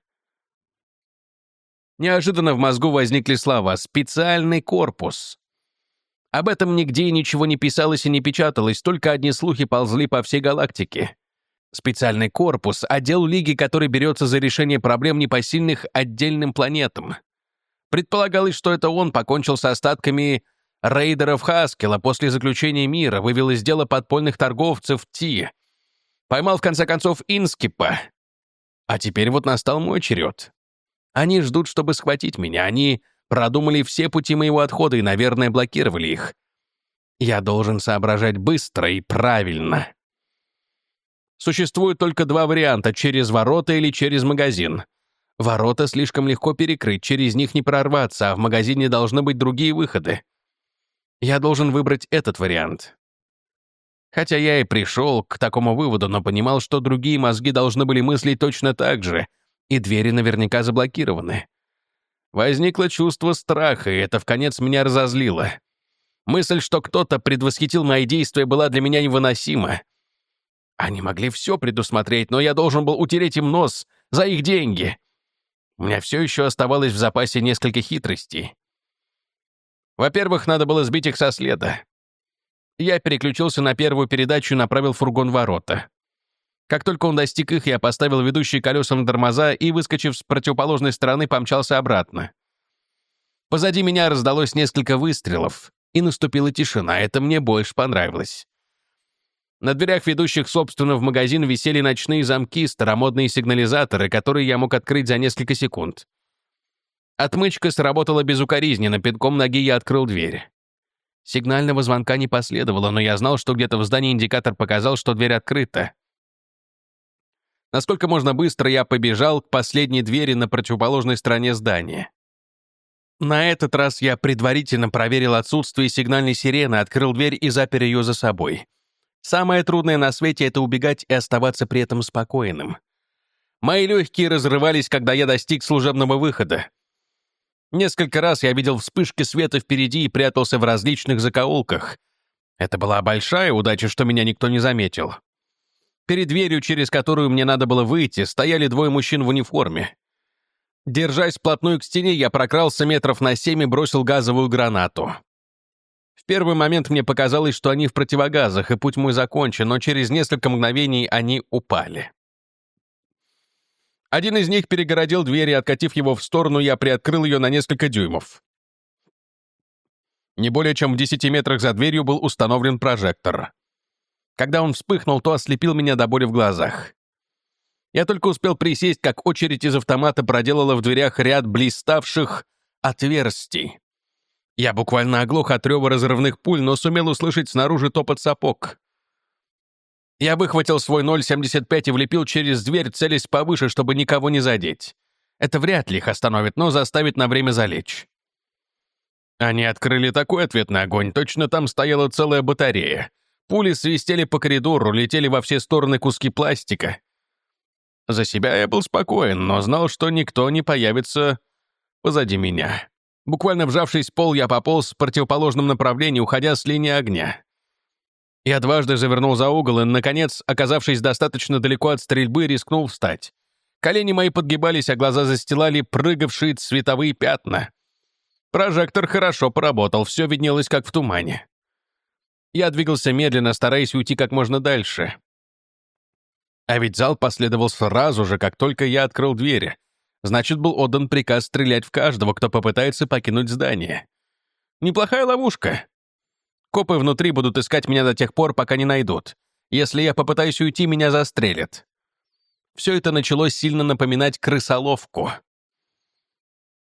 Неожиданно в мозгу возникли слова «специальный корпус». Об этом нигде ничего не писалось и не печаталось, только одни слухи ползли по всей галактике. Специальный корпус — отдел Лиги, который берется за решение проблем непосильных отдельным планетам. Предполагалось, что это он покончил с остатками рейдеров Хаскела после заключения мира, вывел из дела подпольных торговцев Ти, поймал в конце концов Инскипа. А теперь вот настал мой черед. Они ждут, чтобы схватить меня. Они продумали все пути моего отхода и, наверное, блокировали их. Я должен соображать быстро и правильно. Существует только два варианта — через ворота или через магазин. Ворота слишком легко перекрыть, через них не прорваться, а в магазине должны быть другие выходы. Я должен выбрать этот вариант. Хотя я и пришел к такому выводу, но понимал, что другие мозги должны были мыслить точно так же — и двери наверняка заблокированы. Возникло чувство страха, и это в конец меня разозлило. Мысль, что кто-то предвосхитил мои действия, была для меня невыносима. Они могли все предусмотреть, но я должен был утереть им нос за их деньги. У меня все еще оставалось в запасе несколько хитростей. Во-первых, надо было сбить их со следа. Я переключился на первую передачу и направил фургон ворота. Как только он достиг их, я поставил ведущие колесом тормоза и, выскочив с противоположной стороны, помчался обратно. Позади меня раздалось несколько выстрелов, и наступила тишина. Это мне больше понравилось. На дверях, ведущих, собственно, в магазин, висели ночные замки, старомодные сигнализаторы, которые я мог открыть за несколько секунд. Отмычка сработала безукоризненно, пинком ноги я открыл дверь. Сигнального звонка не последовало, но я знал, что где-то в здании индикатор показал, что дверь открыта. Насколько можно быстро я побежал к последней двери на противоположной стороне здания. На этот раз я предварительно проверил отсутствие сигнальной сирены, открыл дверь и запер ее за собой. Самое трудное на свете — это убегать и оставаться при этом спокойным. Мои легкие разрывались, когда я достиг служебного выхода. Несколько раз я видел вспышки света впереди и прятался в различных закоулках. Это была большая удача, что меня никто не заметил. Перед дверью, через которую мне надо было выйти, стояли двое мужчин в униформе. Держась вплотную к стене, я прокрался метров на семь и бросил газовую гранату. В первый момент мне показалось, что они в противогазах, и путь мой закончен, но через несколько мгновений они упали. Один из них перегородил дверь, и, откатив его в сторону, я приоткрыл ее на несколько дюймов. Не более чем в десяти метрах за дверью был установлен прожектор. Когда он вспыхнул, то ослепил меня до боли в глазах. Я только успел присесть, как очередь из автомата проделала в дверях ряд блиставших отверстий. Я буквально оглох от рева разрывных пуль, но сумел услышать снаружи топот сапог. Я выхватил свой 0,75 и влепил через дверь, целясь повыше, чтобы никого не задеть. Это вряд ли их остановит, но заставит на время залечь. Они открыли такой ответный огонь, точно там стояла целая батарея. Пули свистели по коридору, летели во все стороны куски пластика. За себя я был спокоен, но знал, что никто не появится позади меня. Буквально вжавшись в пол, я пополз в противоположном направлении, уходя с линии огня. Я дважды завернул за угол и, наконец, оказавшись достаточно далеко от стрельбы, рискнул встать. Колени мои подгибались, а глаза застилали прыгавшие цветовые пятна. Прожектор хорошо поработал, все виднелось как в тумане. Я двигался медленно, стараясь уйти как можно дальше. А ведь зал последовал сразу же, как только я открыл двери. Значит, был отдан приказ стрелять в каждого, кто попытается покинуть здание. Неплохая ловушка. Копы внутри будут искать меня до тех пор, пока не найдут. Если я попытаюсь уйти, меня застрелят. Все это началось сильно напоминать крысоловку.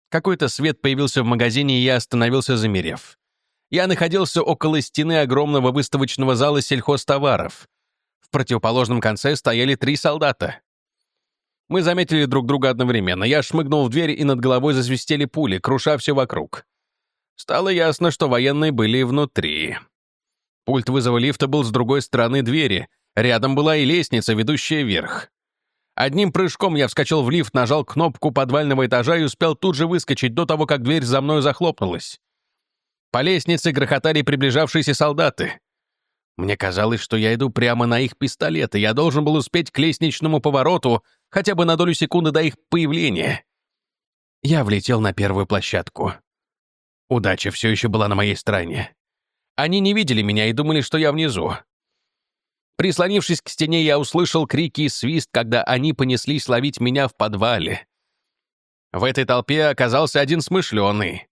Какой-то свет появился в магазине, и я остановился, замерев. Я находился около стены огромного выставочного зала сельхозтоваров. В противоположном конце стояли три солдата. Мы заметили друг друга одновременно. Я шмыгнул в дверь, и над головой засвистели пули, круша все вокруг. Стало ясно, что военные были внутри. Пульт вызова лифта был с другой стороны двери. Рядом была и лестница, ведущая вверх. Одним прыжком я вскочил в лифт, нажал кнопку подвального этажа и успел тут же выскочить до того, как дверь за мной захлопнулась. По лестнице грохотали приближавшиеся солдаты. Мне казалось, что я иду прямо на их пистолеты. Я должен был успеть к лестничному повороту хотя бы на долю секунды до их появления. Я влетел на первую площадку. Удача все еще была на моей стороне. Они не видели меня и думали, что я внизу. Прислонившись к стене, я услышал крики и свист, когда они понеслись ловить меня в подвале. В этой толпе оказался один смышленый.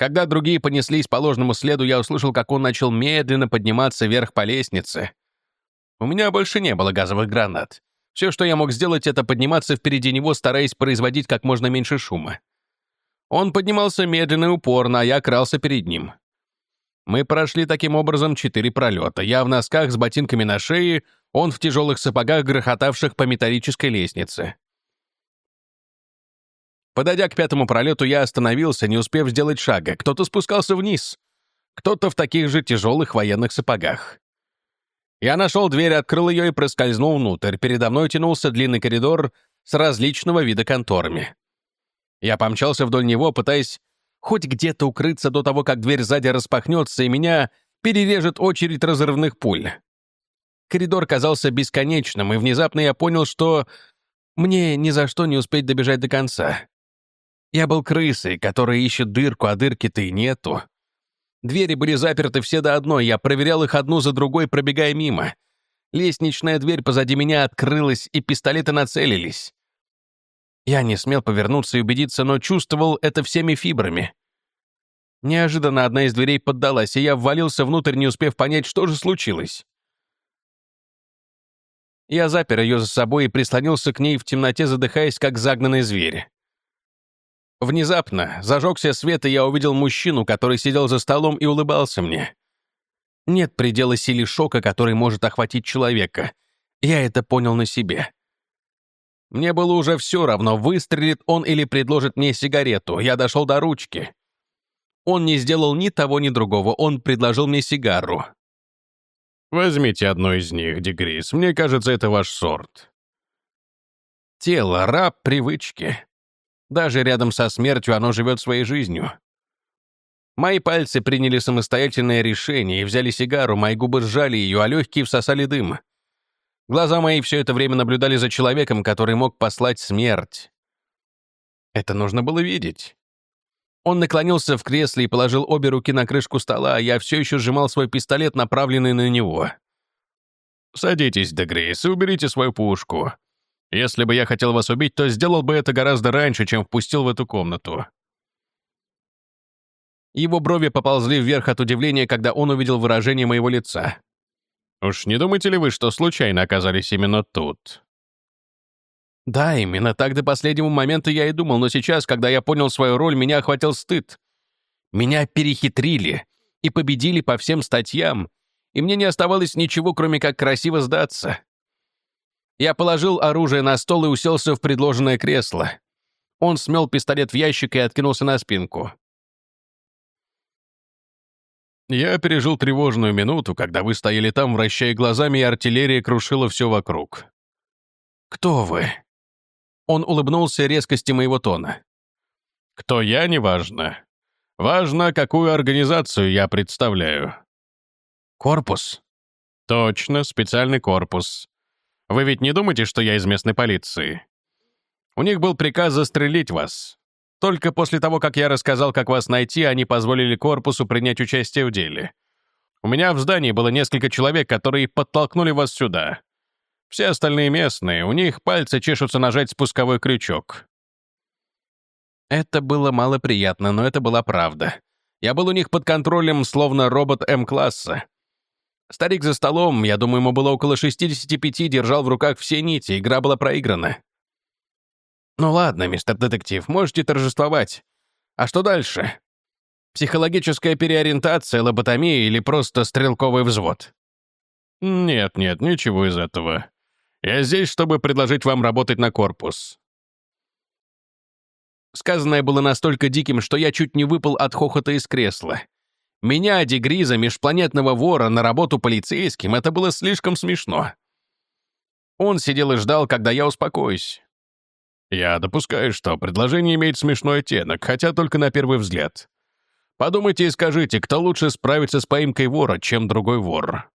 Когда другие понеслись по ложному следу, я услышал, как он начал медленно подниматься вверх по лестнице. У меня больше не было газовых гранат. Все, что я мог сделать, это подниматься впереди него, стараясь производить как можно меньше шума. Он поднимался медленно и упорно, а я крался перед ним. Мы прошли таким образом четыре пролета. Я в носках с ботинками на шее, он в тяжелых сапогах, грохотавших по металлической лестнице. Подойдя к пятому пролету, я остановился, не успев сделать шага. Кто-то спускался вниз. Кто-то в таких же тяжелых военных сапогах. Я нашел дверь, открыл ее и проскользнул внутрь. Передо мной тянулся длинный коридор с различного вида конторами. Я помчался вдоль него, пытаясь хоть где-то укрыться до того, как дверь сзади распахнется, и меня перережет очередь разрывных пуль. Коридор казался бесконечным, и внезапно я понял, что мне ни за что не успеть добежать до конца. Я был крысой, которая ищет дырку, а дырки-то и нету. Двери были заперты все до одной, я проверял их одну за другой, пробегая мимо. Лестничная дверь позади меня открылась, и пистолеты нацелились. Я не смел повернуться и убедиться, но чувствовал это всеми фибрами. Неожиданно одна из дверей поддалась, и я ввалился внутрь, не успев понять, что же случилось. Я запер ее за собой и прислонился к ней в темноте, задыхаясь, как загнанный зверь. Внезапно зажегся свет, и я увидел мужчину, который сидел за столом и улыбался мне. Нет предела силе шока, который может охватить человека. Я это понял на себе. Мне было уже все равно, выстрелит он или предложит мне сигарету. Я дошел до ручки. Он не сделал ни того, ни другого. Он предложил мне сигару. «Возьмите одну из них, Дегрис. Мне кажется, это ваш сорт». Тело — раб привычки. Даже рядом со смертью оно живет своей жизнью. Мои пальцы приняли самостоятельное решение и взяли сигару, мои губы сжали ее, а легкие всосали дым. Глаза мои все это время наблюдали за человеком, который мог послать смерть. Это нужно было видеть. Он наклонился в кресле и положил обе руки на крышку стола, а я все еще сжимал свой пистолет, направленный на него. «Садитесь, Дегрейс, и уберите свою пушку. Если бы я хотел вас убить, то сделал бы это гораздо раньше, чем впустил в эту комнату». Его брови поползли вверх от удивления, когда он увидел выражение моего лица. «Уж не думаете ли вы, что случайно оказались именно тут?» Да, именно так до последнего момента я и думал, но сейчас, когда я понял свою роль, меня охватил стыд. Меня перехитрили и победили по всем статьям, и мне не оставалось ничего, кроме как красиво сдаться. Я положил оружие на стол и уселся в предложенное кресло. Он смел пистолет в ящик и откинулся на спинку. Я пережил тревожную минуту, когда вы стояли там, вращая глазами, и артиллерия крушила все вокруг. «Кто вы?» Он улыбнулся резкости моего тона. «Кто я, неважно. Важно, какую организацию я представляю». «Корпус?» «Точно, специальный корпус. Вы ведь не думаете, что я из местной полиции? У них был приказ застрелить вас. Только после того, как я рассказал, как вас найти, они позволили корпусу принять участие в деле. У меня в здании было несколько человек, которые подтолкнули вас сюда. Все остальные местные, у них пальцы чешутся нажать спусковой крючок. Это было малоприятно, но это была правда. Я был у них под контролем, словно робот М-класса. Старик за столом, я думаю, ему было около 65, держал в руках все нити, игра была проиграна. Ну ладно, мистер детектив, можете торжествовать. А что дальше? Психологическая переориентация, лоботомия или просто стрелковый взвод? Нет, нет, ничего из этого. Я здесь, чтобы предложить вам работать на корпус». Сказанное было настолько диким, что я чуть не выпал от хохота из кресла. Меня, Дегриза, межпланетного вора, на работу полицейским, это было слишком смешно. Он сидел и ждал, когда я успокоюсь. Я допускаю, что предложение имеет смешной оттенок, хотя только на первый взгляд. Подумайте и скажите, кто лучше справится с поимкой вора, чем другой вор.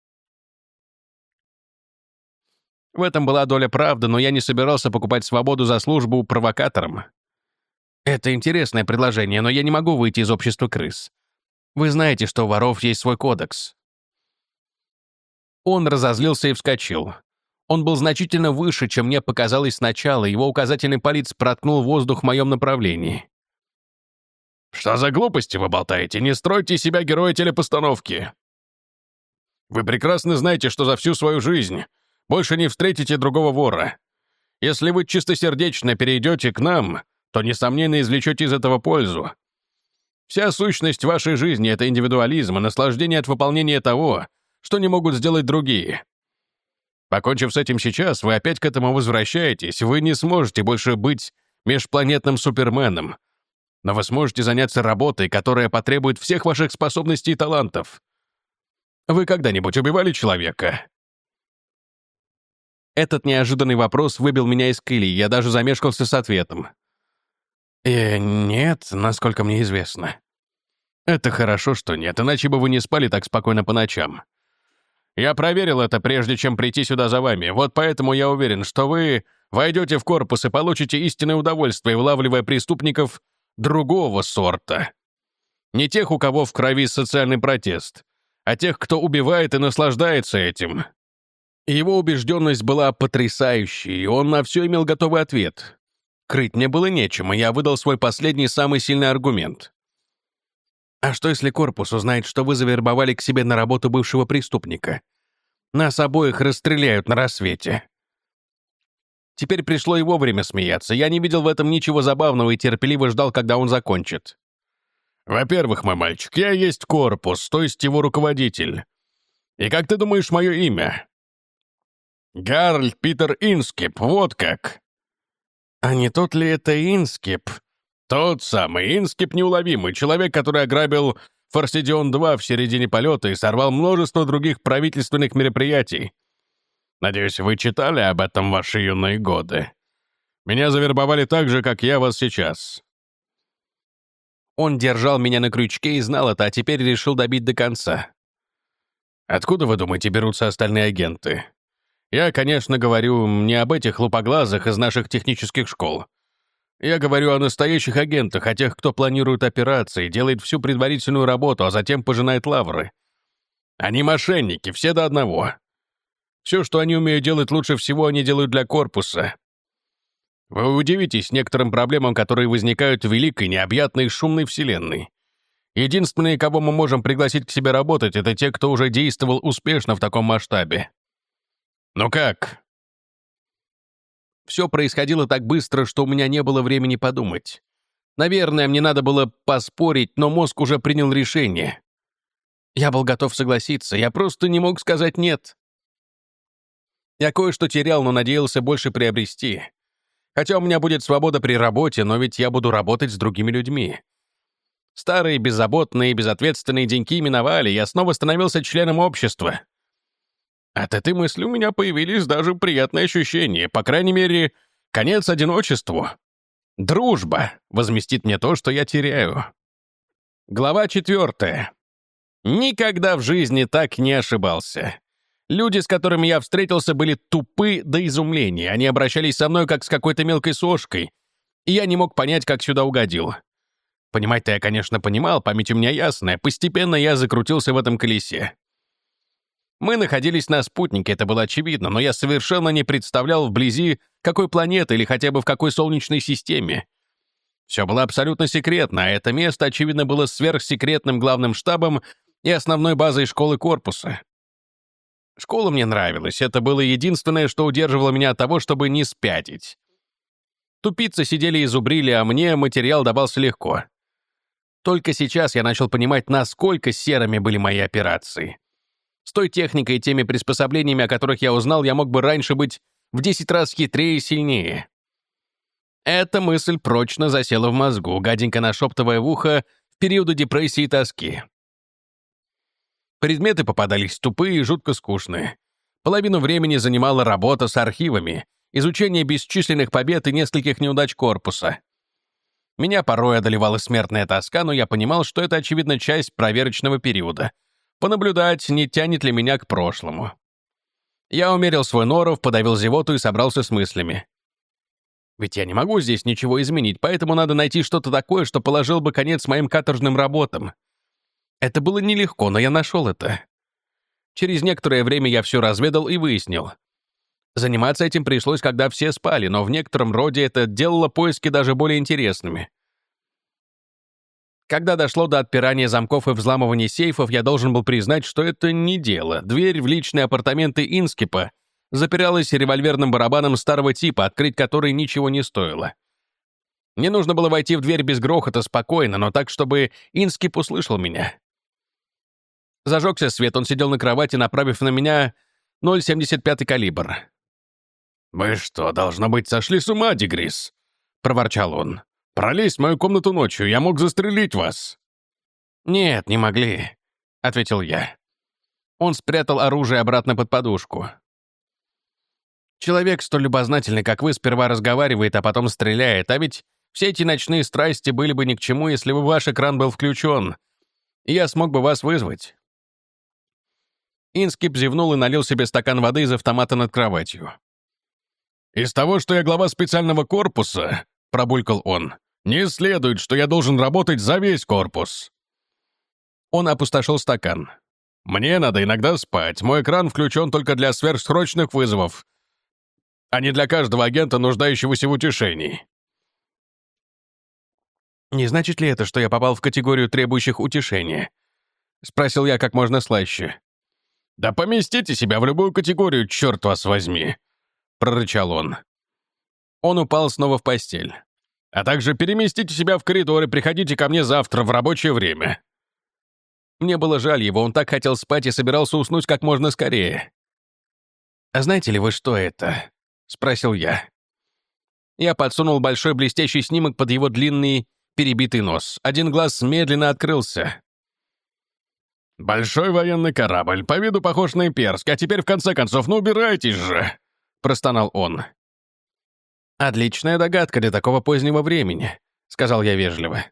В этом была доля правды, но я не собирался покупать свободу за службу провокатором. Это интересное предложение, но я не могу выйти из общества крыс. Вы знаете, что у воров есть свой кодекс. Он разозлился и вскочил. Он был значительно выше, чем мне показалось сначала, его указательный палец проткнул воздух в моем направлении. «Что за глупости вы болтаете? Не стройте себя героя телепостановки!» «Вы прекрасно знаете, что за всю свою жизнь больше не встретите другого вора. Если вы чистосердечно перейдете к нам, то, несомненно, извлечете из этого пользу. Вся сущность вашей жизни — это индивидуализм и наслаждение от выполнения того, что не могут сделать другие. Покончив с этим сейчас, вы опять к этому возвращаетесь, вы не сможете больше быть межпланетным суперменом, но вы сможете заняться работой, которая потребует всех ваших способностей и талантов. Вы когда-нибудь убивали человека? Этот неожиданный вопрос выбил меня из колеи, я даже замешкался с ответом. «Э, нет, насколько мне известно». «Это хорошо, что нет, иначе бы вы не спали так спокойно по ночам. Я проверил это, прежде чем прийти сюда за вами, вот поэтому я уверен, что вы войдете в корпус и получите истинное удовольствие, вылавливая преступников другого сорта. Не тех, у кого в крови социальный протест, а тех, кто убивает и наслаждается этим. Его убежденность была потрясающей, и он на все имел готовый ответ. Крыть мне было нечем, и я выдал свой последний самый сильный аргумент. А что, если корпус узнает, что вы завербовали к себе на работу бывшего преступника? Нас обоих расстреляют на рассвете. Теперь пришло его время смеяться. Я не видел в этом ничего забавного и терпеливо ждал, когда он закончит. «Во-первых, мой мальчик, я есть корпус, то есть его руководитель. И как ты думаешь мое имя?» «Гарль Питер Инскип, вот как». «А не тот ли это Инскип?» «Тот самый, Инскип неуловимый, человек, который ограбил Форсидион-2 в середине полета и сорвал множество других правительственных мероприятий. Надеюсь, вы читали об этом ваши юные годы. Меня завербовали так же, как я вас сейчас. Он держал меня на крючке и знал это, а теперь решил добить до конца. Откуда, вы думаете, берутся остальные агенты? Я, конечно, говорю не об этих лупоглазах из наших технических школ. Я говорю о настоящих агентах, о тех, кто планирует операции, делает всю предварительную работу, а затем пожинает лавры. Они мошенники, все до одного. Все, что они умеют делать лучше всего, они делают для корпуса. Вы удивитесь некоторым проблемам, которые возникают в великой, необъятной, шумной вселенной. Единственные, кого мы можем пригласить к себе работать, это те, кто уже действовал успешно в таком масштабе. Ну как? Все происходило так быстро, что у меня не было времени подумать. Наверное, мне надо было поспорить, но мозг уже принял решение. Я был готов согласиться, я просто не мог сказать «нет». Я кое-что терял, но надеялся больше приобрести. Хотя у меня будет свобода при работе, но ведь я буду работать с другими людьми. Старые, беззаботные, безответственные деньки миновали, я снова становился членом общества. От этой мысли у меня появились даже приятные ощущения, по крайней мере, конец одиночеству. Дружба возместит мне то, что я теряю. Глава четвертая. Никогда в жизни так не ошибался. Люди, с которыми я встретился, были тупы до изумления. Они обращались со мной, как с какой-то мелкой сошкой. И я не мог понять, как сюда угодил. Понимать-то я, конечно, понимал, память у меня ясная. Постепенно я закрутился в этом колесе. Мы находились на спутнике, это было очевидно, но я совершенно не представлял вблизи, какой планеты или хотя бы в какой солнечной системе. Все было абсолютно секретно, а это место, очевидно, было сверхсекретным главным штабом и основной базой школы корпуса. Школа мне нравилась, это было единственное, что удерживало меня от того, чтобы не спятить. Тупицы сидели и зубрили, а мне материал давался легко. Только сейчас я начал понимать, насколько серыми были мои операции. С той техникой и теми приспособлениями, о которых я узнал, я мог бы раньше быть в 10 раз хитрее и сильнее. Эта мысль прочно засела в мозгу, гаденько нашептывая в ухо в периоды депрессии и тоски. Предметы попадались тупые и жутко скучные. Половину времени занимала работа с архивами, изучение бесчисленных побед и нескольких неудач корпуса. Меня порой одолевала смертная тоска, но я понимал, что это, очевидно, часть проверочного периода. Понаблюдать, не тянет ли меня к прошлому. Я умерил свой норов, подавил зевоту и собрался с мыслями. Ведь я не могу здесь ничего изменить, поэтому надо найти что-то такое, что положил бы конец моим каторжным работам. Это было нелегко, но я нашел это. Через некоторое время я все разведал и выяснил. Заниматься этим пришлось, когда все спали, но в некотором роде это делало поиски даже более интересными. Когда дошло до отпирания замков и взламывания сейфов, я должен был признать, что это не дело. Дверь в личные апартаменты Инскипа запиралась револьверным барабаном старого типа, открыть который ничего не стоило. Мне нужно было войти в дверь без грохота, спокойно, но так, чтобы Инскип услышал меня. Зажегся свет, он сидел на кровати, направив на меня 0,75 калибр. «Вы что, должно быть, сошли с ума, Дегрис?» — проворчал он. «Пролезть в мою комнату ночью, я мог застрелить вас». «Нет, не могли», — ответил я. Он спрятал оружие обратно под подушку. Человек столь любознательный, как вы, сперва разговаривает, а потом стреляет, а ведь все эти ночные страсти были бы ни к чему, если бы ваш экран был включен, и я смог бы вас вызвать. Инскип зевнул и налил себе стакан воды из автомата над кроватью. «Из того, что я глава специального корпуса», — пробулькал он, «не следует, что я должен работать за весь корпус». Он опустошил стакан. «Мне надо иногда спать. Мой экран включен только для сверхсрочных вызовов, а не для каждого агента, нуждающегося в утешении». «Не значит ли это, что я попал в категорию требующих утешения?» — спросил я как можно слаще. «Да поместите себя в любую категорию, черт вас возьми!» — прорычал он. Он упал снова в постель. «А также переместите себя в коридор и приходите ко мне завтра в рабочее время». Мне было жаль его, он так хотел спать и собирался уснуть как можно скорее. «А знаете ли вы, что это?» — спросил я. Я подсунул большой блестящий снимок под его длинный перебитый нос. Один глаз медленно открылся. «Большой военный корабль, по виду похож на имперск, а теперь, в конце концов, ну убирайтесь же!» — простонал он. «Отличная догадка для такого позднего времени», — сказал я вежливо.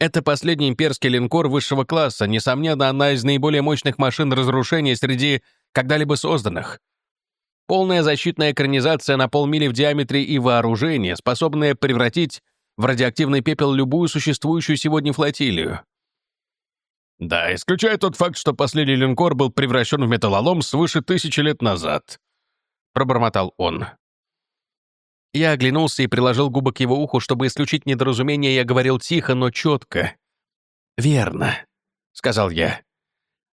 «Это последний имперский линкор высшего класса, несомненно, одна из наиболее мощных машин разрушения среди когда-либо созданных. Полная защитная экранизация на полмили в диаметре и вооружение, способное превратить в радиоактивный пепел любую существующую сегодня флотилию. Да, исключая тот факт, что последний линкор был превращен в металлолом свыше тысячи лет назад. Пробормотал он. Я оглянулся и приложил губы к его уху, чтобы исключить недоразумение, я говорил тихо, но четко. «Верно», — сказал я.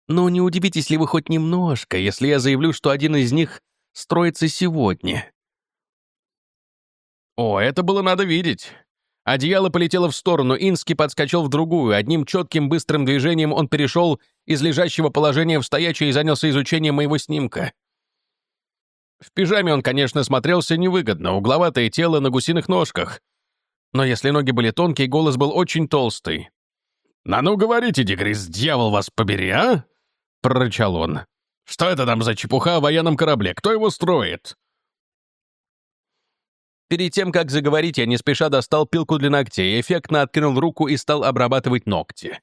«Но не удивитесь ли вы хоть немножко, если я заявлю, что один из них строится сегодня?» О, это было надо видеть. Одеяло полетело в сторону, Ински подскочил в другую. Одним четким быстрым движением он перешел из лежащего положения в стоячее и занялся изучением моего снимка. В пижаме он, конечно, смотрелся невыгодно, угловатое тело на гусиных ножках. Но если ноги были тонкие, голос был очень толстый. «На ну говорите, Дегрис, дьявол вас побери, а?» — прорычал он. «Что это там за чепуха о военном корабле? Кто его строит?» Перед тем, как заговорить, я не спеша достал пилку для ногтей, эффектно откинул руку и стал обрабатывать ногти.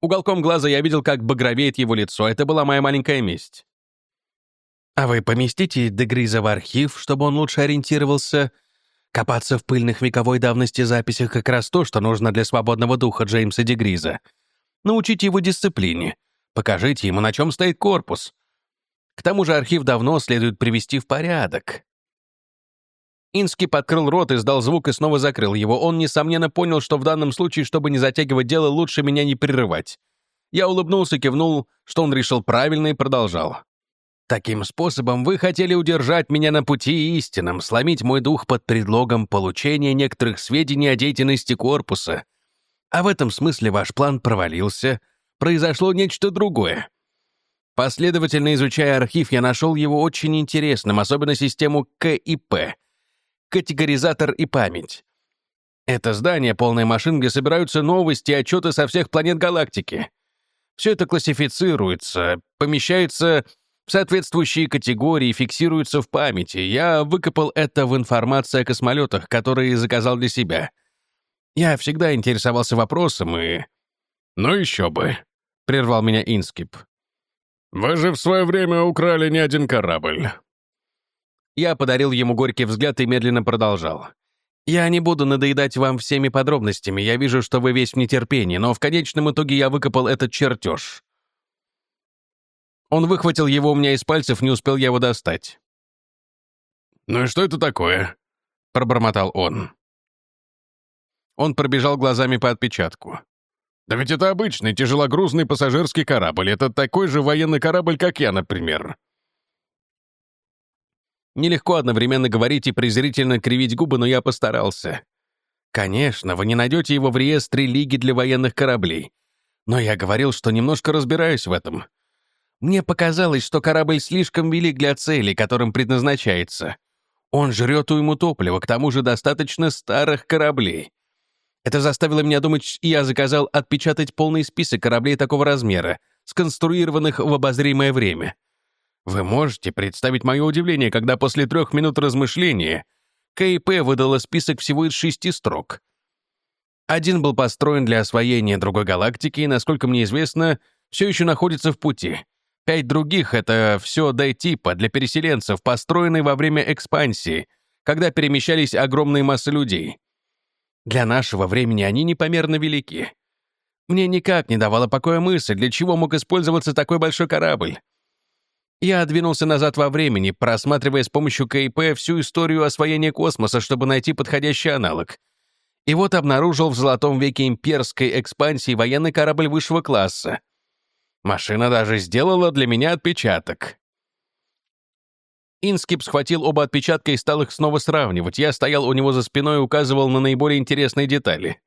Уголком глаза я видел, как багровеет его лицо. Это была моя маленькая месть. «А вы поместите Дегриза в архив, чтобы он лучше ориентировался? Копаться в пыльных вековой давности записях как раз то, что нужно для свободного духа Джеймса Дегриза. Научите его дисциплине. Покажите ему, на чем стоит корпус. К тому же архив давно следует привести в порядок. Инский подкрыл рот, издал звук и снова закрыл его. Он, несомненно, понял, что в данном случае, чтобы не затягивать дело, лучше меня не прерывать. Я улыбнулся, кивнул, что он решил правильно и продолжал. «Таким способом вы хотели удержать меня на пути истинном, сломить мой дух под предлогом получения некоторых сведений о деятельности корпуса. А в этом смысле ваш план провалился. Произошло нечто другое. Последовательно изучая архив, я нашел его очень интересным, особенно систему К и П — категоризатор и память. Это здание, полное машин, где собираются новости и отчеты со всех планет галактики. Все это классифицируется, помещается соответствующие категории, фиксируется в памяти. Я выкопал это в информации о космолетах, которые заказал для себя. Я всегда интересовался вопросом и... «Ну еще бы», — прервал меня Инскип. «Вы же в свое время украли не один корабль. Я подарил ему горький взгляд и медленно продолжал. «Я не буду надоедать вам всеми подробностями, я вижу, что вы весь в нетерпении, но в конечном итоге я выкопал этот чертеж». Он выхватил его у меня из пальцев, не успел я его достать. «Ну и что это такое?» — пробормотал он. Он пробежал глазами по отпечатку. «Да ведь это обычный тяжелогрузный пассажирский корабль. Это такой же военный корабль, как я, например. Нелегко одновременно говорить и презрительно кривить губы, но я постарался. Конечно, вы не найдете его в реестре Лиги для военных кораблей. Но я говорил, что немножко разбираюсь в этом. Мне показалось, что корабль слишком велик для цели, которым предназначается. Он жрет уйму топлива, к тому же достаточно старых кораблей. Это заставило меня думать, и я заказал отпечатать полный список кораблей такого размера, сконструированных в обозримое время. Вы можете представить мое удивление, когда после трех минут размышления КИП выдала список всего из шести строк. Один был построен для освоения другой галактики и, насколько мне известно, все еще находится в пути. Пять других — это все Д-типа для переселенцев, построенные во время экспансии, когда перемещались огромные массы людей. Для нашего времени они непомерно велики. Мне никак не давала покоя мысль, для чего мог использоваться такой большой корабль. Я двинулся назад во времени, просматривая с помощью КИП всю историю освоения космоса, чтобы найти подходящий аналог. И вот обнаружил в золотом веке имперской экспансии военный корабль высшего класса. Машина даже сделала для меня отпечаток. Инскип схватил оба отпечатка и стал их снова сравнивать. Я стоял у него за спиной и указывал на наиболее интересные детали.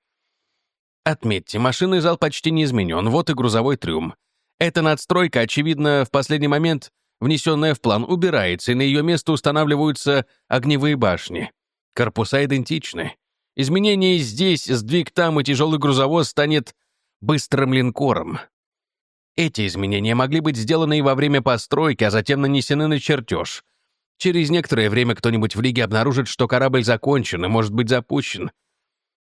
Отметьте, машинный зал почти не изменен, вот и грузовой трюм. Эта надстройка, очевидно, в последний момент, внесенная в план, убирается, и на ее место устанавливаются огневые башни. Корпуса идентичны. Изменения здесь, сдвиг там, и тяжелый грузовоз станет быстрым линкором. Эти изменения могли быть сделаны и во время постройки, а затем нанесены на чертеж — Через некоторое время кто-нибудь в Лиге обнаружит, что корабль закончен и может быть запущен.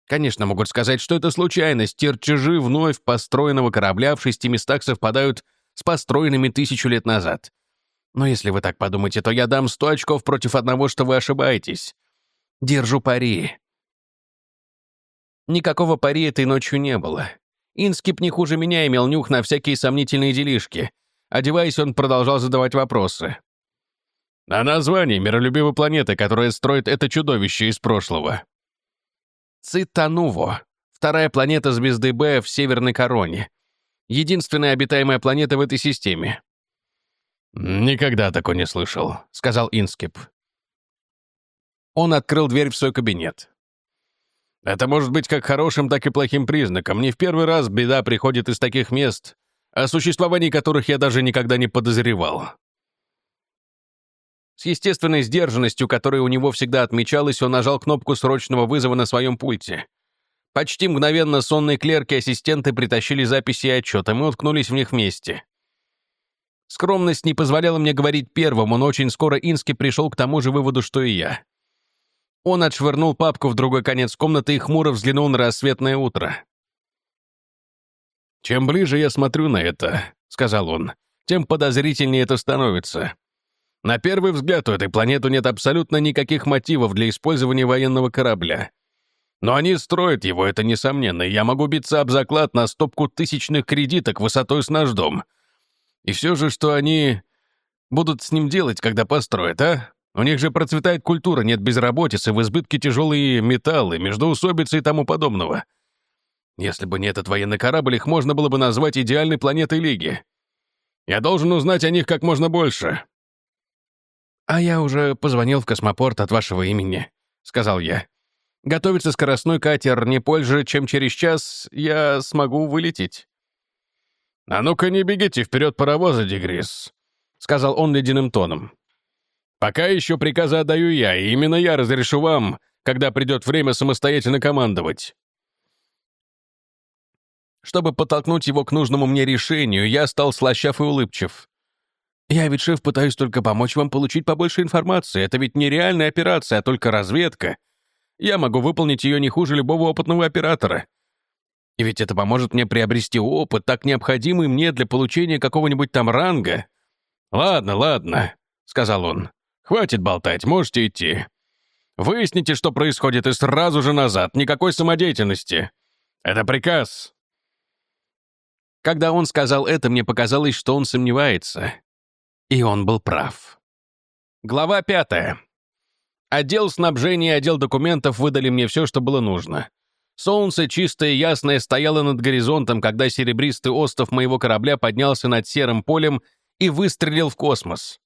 Конечно, могут сказать, что это случайность. Чертежи вновь построенного корабля в шести местах совпадают с построенными тысячу лет назад. Но если вы так подумаете, то я дам сто очков против одного, что вы ошибаетесь. Держу пари. Никакого пари этой ночью не было. Инскип не хуже меня имел нюх на всякие сомнительные делишки. Одеваясь, он продолжал задавать вопросы. А название миролюбивой планеты, которая строит это чудовище из прошлого. Цитануво. Вторая планета звезды Б в Северной Короне. Единственная обитаемая планета в этой системе. «Никогда такой не слышал», — сказал Инскип. Он открыл дверь в свой кабинет. «Это может быть как хорошим, так и плохим признаком. Не в первый раз беда приходит из таких мест, о существовании которых я даже никогда не подозревал. С естественной сдержанностью, которая у него всегда отмечалась, он нажал кнопку срочного вызова на своем пульте. Почти мгновенно сонные клерки-ассистенты притащили записи и отчеты, мы уткнулись в них вместе. Скромность не позволяла мне говорить первым, но очень скоро Ински пришел к тому же выводу, что и я. Он отшвырнул папку в другой конец комнаты и хмуро взглянул на рассветное утро. «Чем ближе я смотрю на это», — сказал он, — «тем подозрительнее это становится. На первый взгляд у этой планеты нет абсолютно никаких мотивов для использования военного корабля. Но они строят его, это несомненно, я могу биться об заклад на стопку тысячных кредиток высотой с наш дом. И все же, что они будут с ним делать, когда построят, а? У них же процветает культура, нет безработицы, в избытке тяжелые металлы, междоусобицы и тому подобного. Если бы не этот военный корабль, их можно было бы назвать идеальной планетой Лиги. Я должен узнать о них как можно больше. «А я уже позвонил в космопорт от вашего имени», — сказал я. «Готовится скоростной катер не позже, чем через час я смогу вылететь». «А ну-ка не бегите вперед паровоза, Дегрис», — сказал он ледяным тоном. «Пока еще приказы отдаю я, и именно я разрешу вам, когда придет время самостоятельно командовать». Чтобы подтолкнуть его к нужному мне решению, я стал слащав и улыбчив. «Я ведь, шеф, пытаюсь только помочь вам получить побольше информации. Это ведь не реальная операция, а только разведка. Я могу выполнить ее не хуже любого опытного оператора. И ведь это поможет мне приобрести опыт, так необходимый мне для получения какого-нибудь там ранга». «Ладно, ладно», — сказал он. «Хватит болтать, можете идти. Выясните, что происходит, и сразу же назад. Никакой самодеятельности. Это приказ». Когда он сказал это, мне показалось, что он сомневается. И он был прав. Глава пятая. Отдел снабжения и отдел документов выдали мне все, что было нужно. Солнце, чистое и ясное, стояло над горизонтом, когда серебристый остов моего корабля поднялся над серым полем и выстрелил в космос.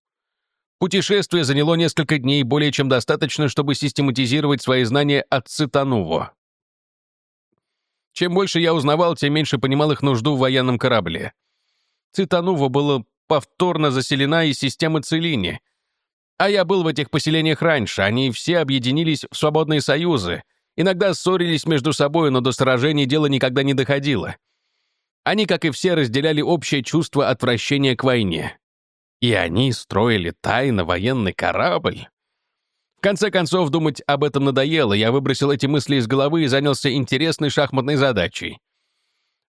Путешествие заняло несколько дней, более чем достаточно, чтобы систематизировать свои знания от Цитануво. Чем больше я узнавал, тем меньше понимал их нужду в военном корабле. Цитануво было повторно заселена из системы Целини. А я был в этих поселениях раньше, они все объединились в свободные союзы, иногда ссорились между собой, но до сражений дело никогда не доходило. Они, как и все, разделяли общее чувство отвращения к войне. И они строили тайно военный корабль. В конце концов, думать об этом надоело, я выбросил эти мысли из головы и занялся интересной шахматной задачей.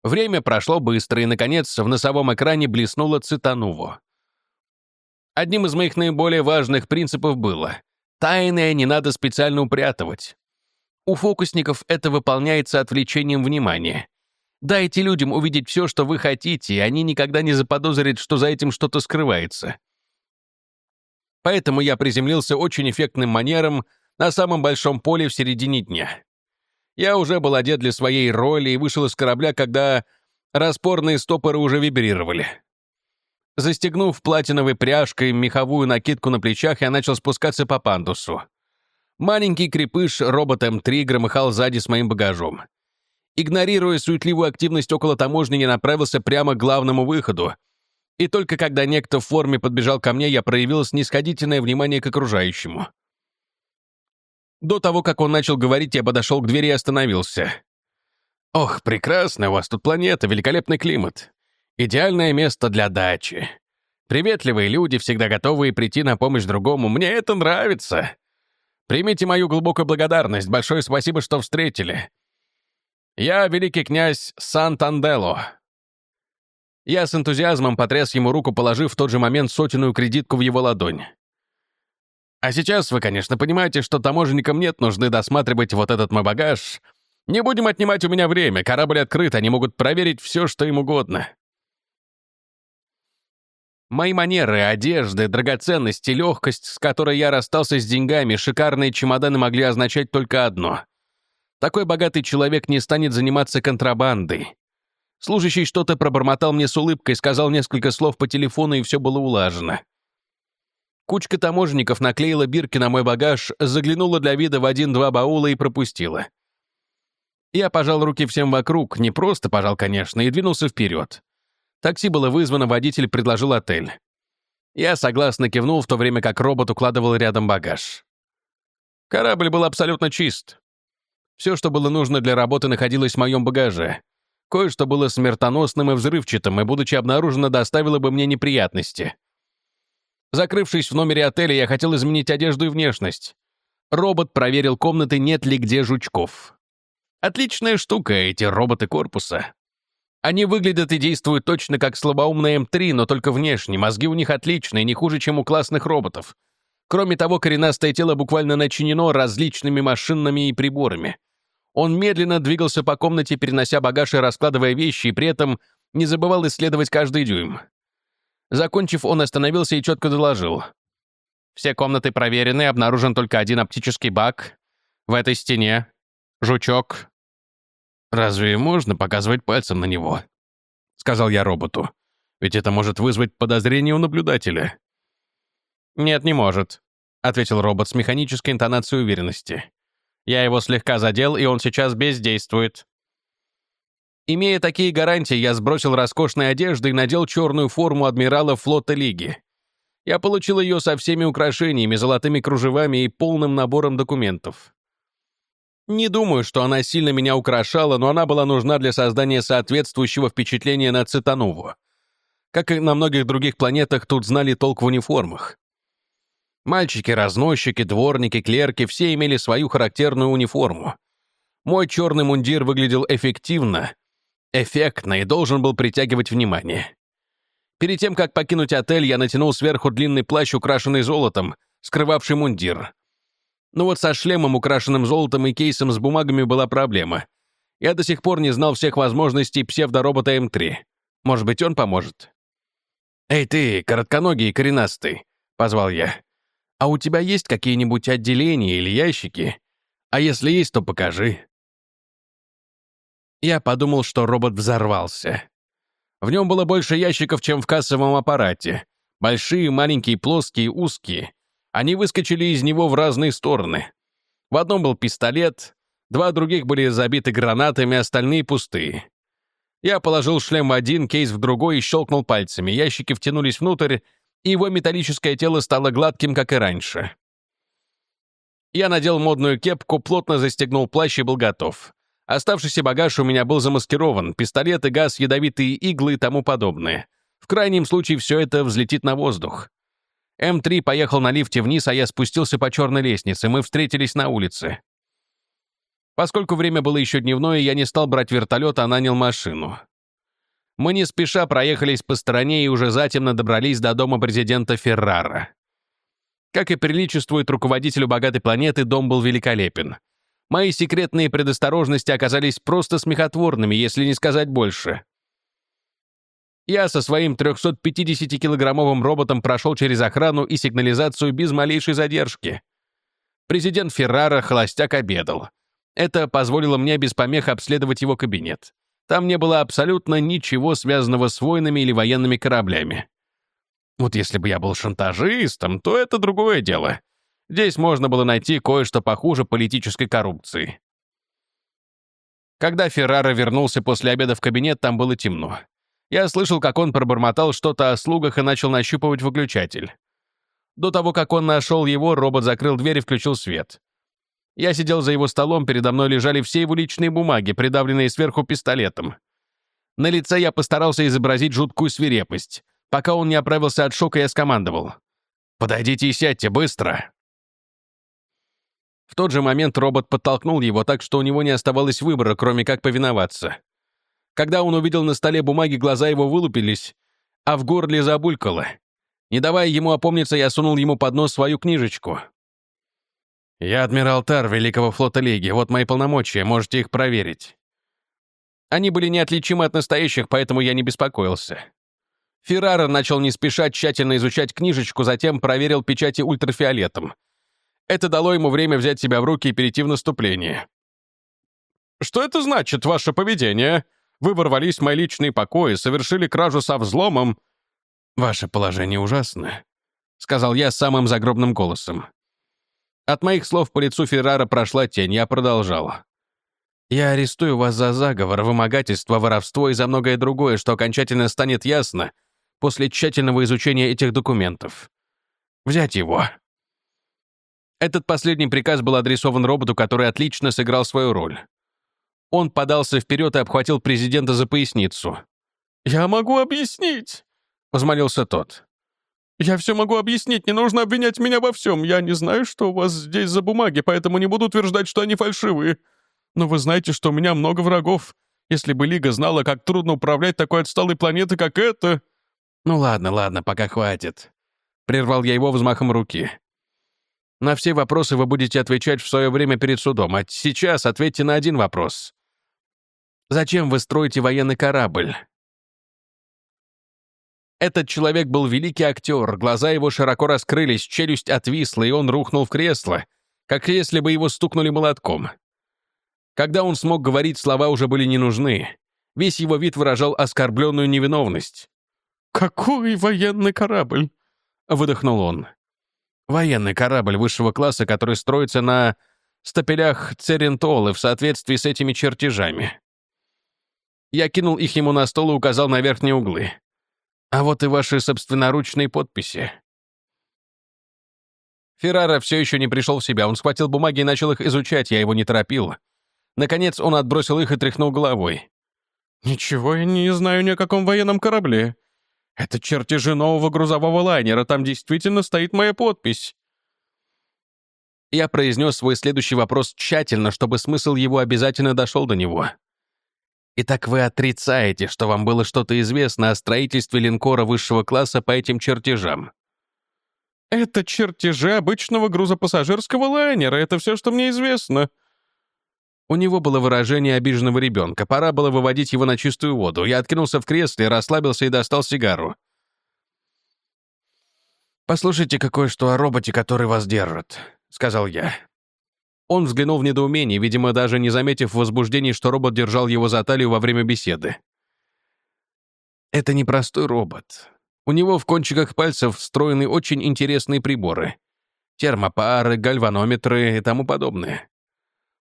Время прошло быстро, и, наконец, в носовом экране блеснуло цитануво. Одним из моих наиболее важных принципов было «тайное не надо специально упрятывать». У фокусников это выполняется отвлечением внимания. Дайте людям увидеть все, что вы хотите, и они никогда не заподозрят, что за этим что-то скрывается. Поэтому я приземлился очень эффектным манером на самом большом поле в середине дня. Я уже был одет для своей роли и вышел из корабля, когда распорные стопоры уже вибрировали. Застегнув платиновой пряжкой меховую накидку на плечах, я начал спускаться по пандусу. Маленький крепыш робот М3 громыхал сзади с моим багажом. Игнорируя суетливую активность около таможни, я направился прямо к главному выходу. И только когда некто в форме подбежал ко мне, я проявил снисходительное внимание к окружающему. До того, как он начал говорить, я подошел к двери и остановился. «Ох, прекрасно у вас тут планета, великолепный климат. Идеальное место для дачи. Приветливые люди, всегда готовые прийти на помощь другому. Мне это нравится. Примите мою глубокую благодарность. Большое спасибо, что встретили. Я великий князь Сантандело». Я с энтузиазмом потряс ему руку, положив в тот же момент сотенную кредитку в его ладонь. А сейчас вы, конечно, понимаете, что таможенникам нет нужды досматривать вот этот мой багаж. Не будем отнимать у меня время, корабль открыт, они могут проверить все, что им угодно. Мои манеры, одежды, драгоценности, легкость, с которой я расстался с деньгами, шикарные чемоданы могли означать только одно. Такой богатый человек не станет заниматься контрабандой. Служащий что-то пробормотал мне с улыбкой, сказал несколько слов по телефону, и все было улажено. Кучка таможенников наклеила бирки на мой багаж, заглянула для вида в один-два баула и пропустила. Я пожал руки всем вокруг, не просто пожал, конечно, и двинулся вперед. Такси было вызвано, водитель предложил отель. Я согласно кивнул, в то время как робот укладывал рядом багаж. Корабль был абсолютно чист. Все, что было нужно для работы, находилось в моем багаже. Кое-что было смертоносным и взрывчатым, и, будучи обнаружено, доставило бы мне неприятности. Закрывшись в номере отеля, я хотел изменить одежду и внешность. Робот проверил комнаты, нет ли где жучков. Отличная штука, эти роботы корпуса. Они выглядят и действуют точно как слабоумная М3, но только внешне. Мозги у них отличные, не хуже, чем у классных роботов. Кроме того, коренастое тело буквально начинено различными машинами и приборами. Он медленно двигался по комнате, перенося багаж и раскладывая вещи, и при этом не забывал исследовать каждый дюйм. Закончив, он остановился и четко доложил. Все комнаты проверены, обнаружен только один оптический баг. В этой стене. Жучок. «Разве можно показывать пальцем на него?» — сказал я роботу. «Ведь это может вызвать подозрение у наблюдателя». «Нет, не может», — ответил робот с механической интонацией уверенности. «Я его слегка задел, и он сейчас бездействует. Имея такие гарантии, я сбросил роскошные одежды и надел черную форму адмирала флота Лиги. Я получил ее со всеми украшениями, золотыми кружевами и полным набором документов. Не думаю, что она сильно меня украшала, но она была нужна для создания соответствующего впечатления на Цитанову. Как и на многих других планетах, тут знали толк в униформах. Мальчики, разносчики, дворники, клерки — все имели свою характерную униформу. Мой черный мундир выглядел эффективно, эффектно и должен был притягивать внимание. Перед тем, как покинуть отель, я натянул сверху длинный плащ, украшенный золотом, скрывавший мундир. Но вот со шлемом, украшенным золотом и кейсом с бумагами была проблема. Я до сих пор не знал всех возможностей псевдоробота М3. Может быть, он поможет? «Эй ты, коротконогий и коренастый», — позвал я. «А у тебя есть какие-нибудь отделения или ящики? А если есть, то покажи». Я подумал, что робот взорвался. В нем было больше ящиков, чем в кассовом аппарате. Большие, маленькие, плоские, узкие. Они выскочили из него в разные стороны. В одном был пистолет, два других были забиты гранатами, остальные пустые. Я положил шлем в один, кейс в другой и щелкнул пальцами. Ящики втянулись внутрь, и его металлическое тело стало гладким, как и раньше. Я надел модную кепку, плотно застегнул плащ и был готов. Оставшийся багаж у меня был замаскирован, пистолеты, газ, ядовитые иглы и тому подобное. В крайнем случае все это взлетит на воздух. М3 поехал на лифте вниз, а я спустился по черной лестнице. Мы встретились на улице. Поскольку время было еще дневное, я не стал брать вертолет, а нанял машину. Мы не спеша проехались по стороне и уже затемно добрались до дома президента Феррара. Как и приличествует руководителю богатой планеты, дом был великолепен. Мои секретные предосторожности оказались просто смехотворными, если не сказать больше. Я со своим 350-килограммовым роботом прошел через охрану и сигнализацию без малейшей задержки. Президент Феррара холостяк обедал. Это позволило мне без помех обследовать его кабинет. Там не было абсолютно ничего связанного с войнами или военными кораблями. Вот если бы я был шантажистом, то это другое дело. Здесь можно было найти кое-что похуже политической коррупции. Когда Феррара вернулся после обеда в кабинет, там было темно. Я слышал, как он пробормотал что-то о слугах и начал нащупывать выключатель. До того, как он нашел его, робот закрыл дверь и включил свет. Я сидел за его столом, передо мной лежали все его личные бумаги, придавленные сверху пистолетом. На лице я постарался изобразить жуткую свирепость. Пока он не оправился от шока, я скомандовал. «Подойдите и сядьте, быстро!» В тот же момент робот подтолкнул его так, что у него не оставалось выбора, кроме как повиноваться. Когда он увидел на столе бумаги, глаза его вылупились, а в горле забулькало. Не давая ему опомниться, я сунул ему под нос свою книжечку. «Я адмирал Тар Великого флота Лиги, вот мои полномочия, можете их проверить». Они были неотличимы от настоящих, поэтому я не беспокоился. Феррара начал не спеша тщательно изучать книжечку, затем проверил печати ультрафиолетом — это дало ему время взять себя в руки и перейти в наступление. «Что это значит, ваше поведение? Вы ворвались в мои личные покои, совершили кражу со взломом». «Ваше положение ужасно», — сказал я самым загробным голосом. От моих слов по лицу Феррара прошла тень, я продолжал. «Я арестую вас за заговор, вымогательство, воровство и за многое другое, что окончательно станет ясно после тщательного изучения этих документов. Взять его». Этот последний приказ был адресован роботу, который отлично сыграл свою роль. Он подался вперед и обхватил президента за поясницу. «Я могу объяснить», — возмолился тот. «Я все могу объяснить, не нужно обвинять меня во всем. Я не знаю, что у вас здесь за бумаги, поэтому не буду утверждать, что они фальшивые. Но вы знаете, что у меня много врагов. Если бы Лига знала, как трудно управлять такой отсталой планетой, как эта...» «Ну ладно, ладно, пока хватит», — прервал я его взмахом руки. На все вопросы вы будете отвечать в свое время перед судом, а сейчас ответьте на один вопрос. Зачем вы строите военный корабль? Этот человек был великий актер, глаза его широко раскрылись, челюсть отвисла, и он рухнул в кресло, как если бы его стукнули молотком. Когда он смог говорить, слова уже были не нужны. Весь его вид выражал оскорбленную невиновность. «Какой военный корабль?» — выдохнул он. Военный корабль высшего класса, который строится на стапелях Церентолы в соответствии с этими чертежами. Я кинул их ему на стол и указал на верхние углы. А вот и ваши собственноручные подписи. Феррара все еще не пришел в себя. Он схватил бумаги и начал их изучать, я его не торопил. Наконец он отбросил их и тряхнул головой. «Ничего я не знаю ни о каком военном корабле. Это чертежи нового грузового лайнера, там действительно стоит моя подпись. Я произнес свой следующий вопрос тщательно, чтобы смысл его обязательно дошел до него. Итак, вы отрицаете, что вам было что-то известно о строительстве линкора высшего класса по этим чертежам? Это чертежи обычного грузопассажирского лайнера, это все, что мне известно. У него было выражение обиженного ребенка. Пора было выводить его на чистую воду. Я откинулся в кресле, расслабился и достал сигару. «Послушайте какое-что о роботе, который вас держит», — сказал я. Он взглянул в недоумение, видимо, даже не заметив возбуждений, что робот держал его за талию во время беседы. «Это непростой робот. У него в кончиках пальцев встроены очень интересные приборы. Термопары, гальванометры и тому подобное.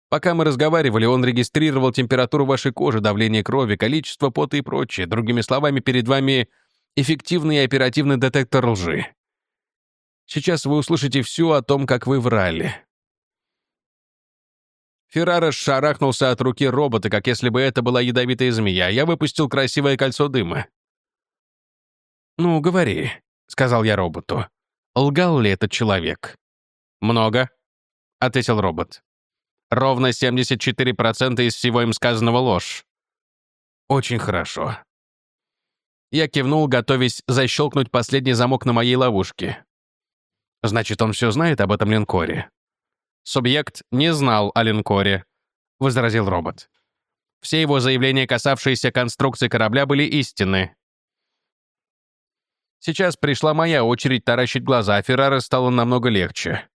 Пока мы разговаривали, он регистрировал температуру вашей кожи, давление крови, количество пота и прочее. Другими словами, перед вами эффективный и оперативный детектор лжи. Сейчас вы услышите все о том, как вы врали». Феррара шарахнулся от руки робота, как если бы это была ядовитая змея. Я выпустил красивое кольцо дыма. «Ну, говори», — сказал я роботу. «Лгал ли этот человек?» «Много», — ответил робот. Ровно 74% из всего им сказанного ложь. Очень хорошо. Я кивнул, готовясь защелкнуть последний замок на моей ловушке. Значит, он все знает об этом линкоре. Субъект не знал о линкоре, возразил робот. Все его заявления, касавшиеся конструкции корабля, были истинны. Сейчас пришла моя очередь таращить глаза, а Феррара стало намного легче.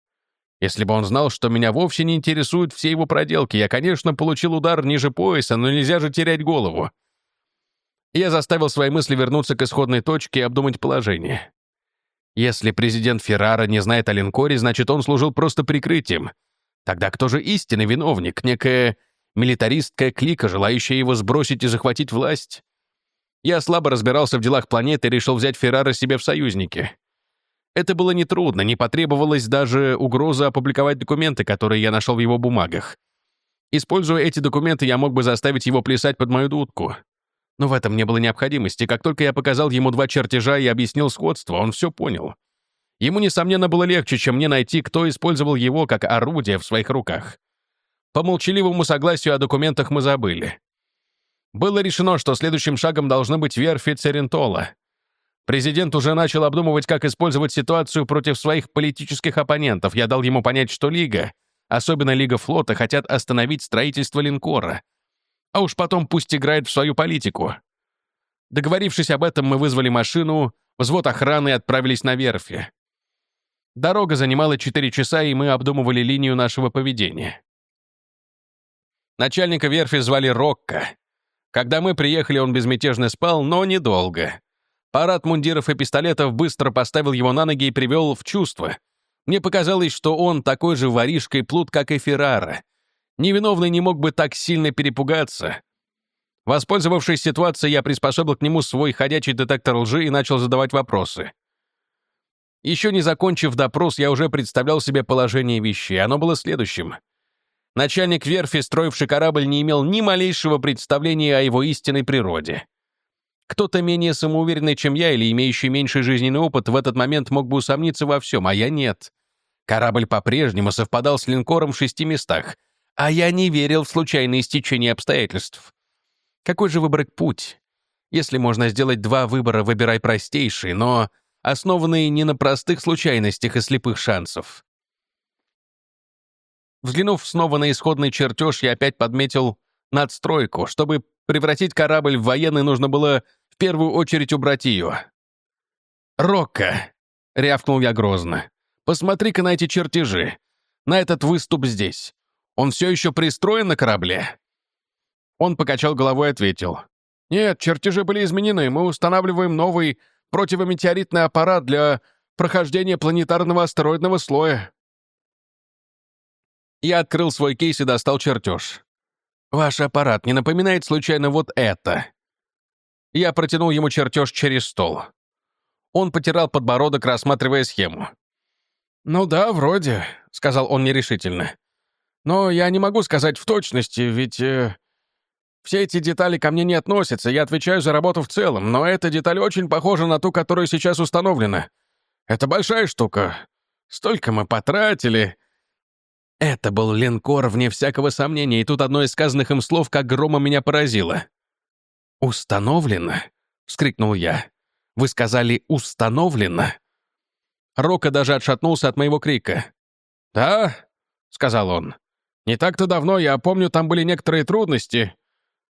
Если бы он знал, что меня вовсе не интересуют все его проделки, я, конечно, получил удар ниже пояса, но нельзя же терять голову. Я заставил свои мысли вернуться к исходной точке и обдумать положение. Если президент Феррара не знает о линкоре, значит, он служил просто прикрытием. Тогда кто же истинный виновник? Некая милитаристская клика, желающая его сбросить и захватить власть? Я слабо разбирался в делах планеты и решил взять Феррара себе в союзники. Это было нетрудно, не потребовалось даже угроза опубликовать документы, которые я нашел в его бумагах. Используя эти документы, я мог бы заставить его плясать под мою дудку. Но в этом не было необходимости. Как только я показал ему два чертежа и объяснил сходство, он все понял. Ему, несомненно, было легче, чем мне найти, кто использовал его как орудие в своих руках. По молчаливому согласию о документах мы забыли. Было решено, что следующим шагом должны быть верфи Церентола. Президент уже начал обдумывать, как использовать ситуацию против своих политических оппонентов. Я дал ему понять, что Лига, особенно Лига флота, хотят остановить строительство линкора. А уж потом пусть играет в свою политику. Договорившись об этом, мы вызвали машину, взвод охраны и отправились на верфи. Дорога занимала 4 часа, и мы обдумывали линию нашего поведения. Начальника верфи звали Рокко. Когда мы приехали, он безмятежно спал, но недолго. Парад мундиров и пистолетов быстро поставил его на ноги и привел в чувство. Мне показалось, что он такой же воришка и плут, как и Феррара. Невиновный не мог бы так сильно перепугаться. Воспользовавшись ситуацией, я приспособил к нему свой ходячий детектор лжи и начал задавать вопросы. Еще не закончив допрос, я уже представлял себе положение вещей. Оно было следующим. Начальник верфи, строивший корабль, не имел ни малейшего представления о его истинной природе. Кто-то менее самоуверенный, чем я, или имеющий меньший жизненный опыт, в этот момент мог бы усомниться во всем, а я нет. Корабль по-прежнему совпадал с линкором в шести местах, а я не верил в случайные стечения обстоятельств. Какой же выбрать путь? Если можно сделать два выбора, выбирай простейший, но основанный не на простых случайностях и слепых шансов. Взглянув снова на исходный чертеж, я опять подметил надстройку. Чтобы превратить корабль в военный, нужно было в первую очередь убрать ее. «Рокко!» — рявкнул я грозно. «Посмотри-ка на эти чертежи. На этот выступ здесь. Он все еще пристроен на корабле?» Он покачал головой и ответил. «Нет, чертежи были изменены. Мы устанавливаем новый противометеоритный аппарат для прохождения планетарного астероидного слоя». Я открыл свой кейс и достал чертеж. «Ваш аппарат не напоминает случайно вот это?» Я протянул ему чертеж через стол. Он потирал подбородок, рассматривая схему. «Ну да, вроде», — сказал он нерешительно. «Но я не могу сказать в точности, ведь э, все эти детали ко мне не относятся, я отвечаю за работу в целом, но эта деталь очень похожа на ту, которая сейчас установлена. Это большая штука. Столько мы потратили, это был линкор, вне всякого сомнения, и тут одно из сказанных им слов как громом меня поразило. «Установлено?» — вскрикнул я. «Вы сказали «установлено»?» Рока даже отшатнулся от моего крика. «Да», — сказал он. «Не так-то давно, я помню, там были некоторые трудности».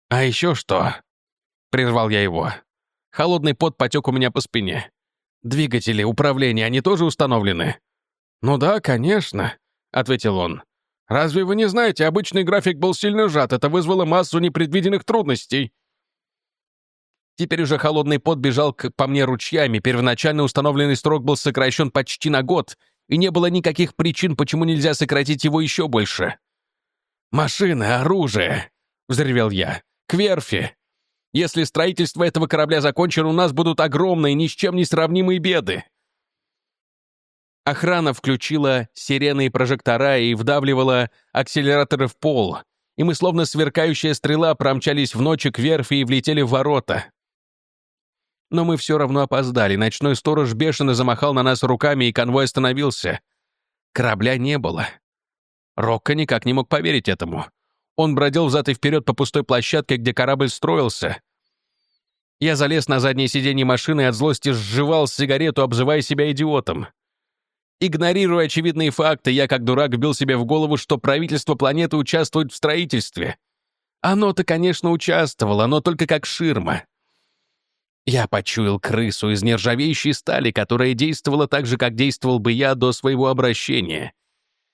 «А еще что?» — прервал я его. Холодный пот потек у меня по спине. «Двигатели управления, они тоже установлены?» «Ну да, конечно», ответил он. «Разве вы не знаете, обычный график был сильно сжат, это вызвало массу непредвиденных трудностей». Теперь уже холодный пот бежал к, по мне ручьями, первоначально установленный срок был сокращен почти на год, и не было никаких причин, почему нельзя сократить его еще больше. «Машины, оружие!» — взревел я. «К верфи! Если строительство этого корабля закончено, у нас будут огромные, ни с чем не сравнимые беды!» Охрана включила сирены и прожектора и вдавливала акселераторы в пол, и мы, словно сверкающая стрела, промчались в ночи к верфи и влетели в ворота. Но мы все равно опоздали. Ночной сторож бешено замахал на нас руками, и конвой остановился. Корабля не было. Рокко никак не мог поверить этому. Он бродил взад и вперед по пустой площадке, где корабль строился. Я залез на заднее сиденье машины и от злости сживал сигарету, обзывая себя идиотом. Игнорируя очевидные факты, я как дурак вбил себе в голову, что правительство планеты участвует в строительстве. Оно-то, конечно, участвовало, но только как ширма. Я почуял крысу из нержавеющей стали, которая действовала так же, как действовал бы я до своего обращения.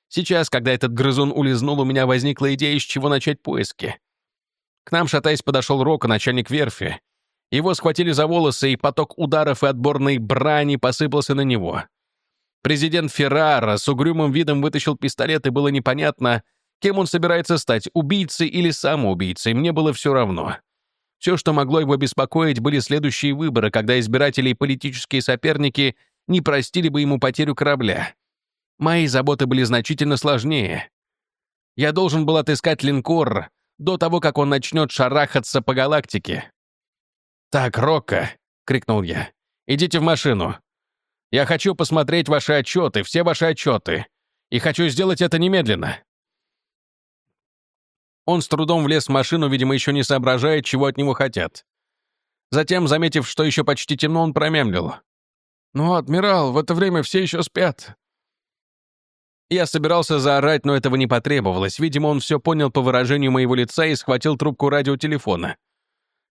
Сейчас, когда этот грызун улизнул, у меня возникла идея, с чего начать поиски. К нам, шатаясь, подошел Рока, начальник верфи. Его схватили за волосы, и поток ударов и отборной брани посыпался на него. Президент Феррара с угрюмым видом вытащил пистолет, и было непонятно, кем он собирается стать, убийцей или самоубийцей, мне было все равно. Все, что могло его беспокоить, были следующие выборы, когда избиратели и политические соперники не простили бы ему потерю корабля. Мои заботы были значительно сложнее. Я должен был отыскать линкор до того, как он начнет шарахаться по галактике. «Так, Рокко!» — крикнул я. «Идите в машину. Я хочу посмотреть ваши отчеты, все ваши отчеты. И хочу сделать это немедленно». Он с трудом влез в машину, видимо, еще не соображает, чего от него хотят. Затем, заметив, что еще почти темно, он промямлил. «Ну, адмирал, в это время все еще спят». Я собирался заорать, но этого не потребовалось. Видимо, он все понял по выражению моего лица и схватил трубку радиотелефона.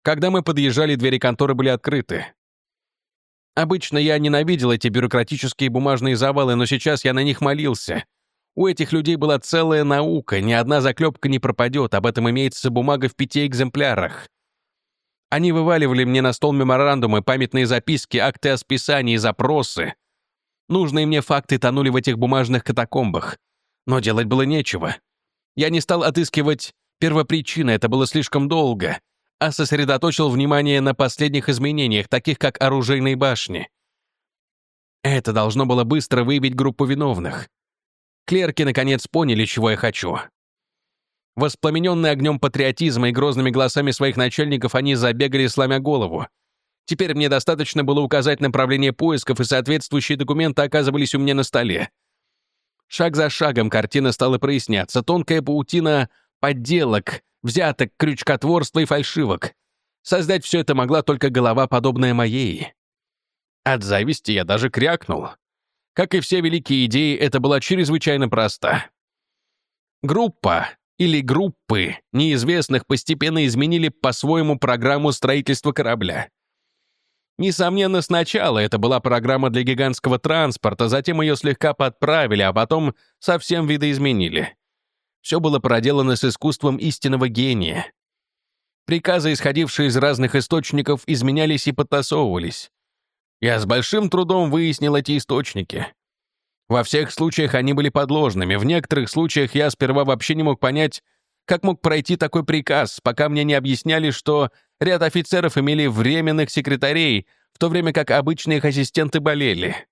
Когда мы подъезжали, двери конторы были открыты. Обычно я ненавидел эти бюрократические бумажные завалы, но сейчас я на них молился. У этих людей была целая наука, ни одна заклепка не пропадет, об этом имеется бумага в пяти экземплярах. Они вываливали мне на стол меморандумы, памятные записки, акты о списании, запросы. Нужные мне факты тонули в этих бумажных катакомбах. Но делать было нечего. Я не стал отыскивать первопричины, это было слишком долго а сосредоточил внимание на последних изменениях, таких как оружейные башни. Это должно было быстро выявить группу виновных. Клерки наконец поняли, чего я хочу. Воспламененные огнем патриотизма и грозными голосами своих начальников, они забегали, сломя голову. Теперь мне достаточно было указать направление поисков, и соответствующие документы оказывались у меня на столе. Шаг за шагом картина стала проясняться. Тонкая паутина подделок, взяток, крючкотворства и фальшивок. Создать все это могла только голова, подобная моей. От зависти я даже крякнул. Как и все великие идеи, это была чрезвычайно проста. Группа или группы неизвестных постепенно изменили по-своему программу строительства корабля. Несомненно, сначала это была программа для гигантского транспорта, затем ее слегка подправили, а потом совсем видоизменили. Все было проделано с искусством истинного гения. Приказы, исходившие из разных источников, изменялись и подтасовывались. Я с большим трудом выяснил эти источники. Во всех случаях они были подложными, в некоторых случаях я сперва вообще не мог понять, как мог пройти такой приказ, пока мне не объясняли, что ряд офицеров имели временных секретарей, в то время как обычные их ассистенты болели.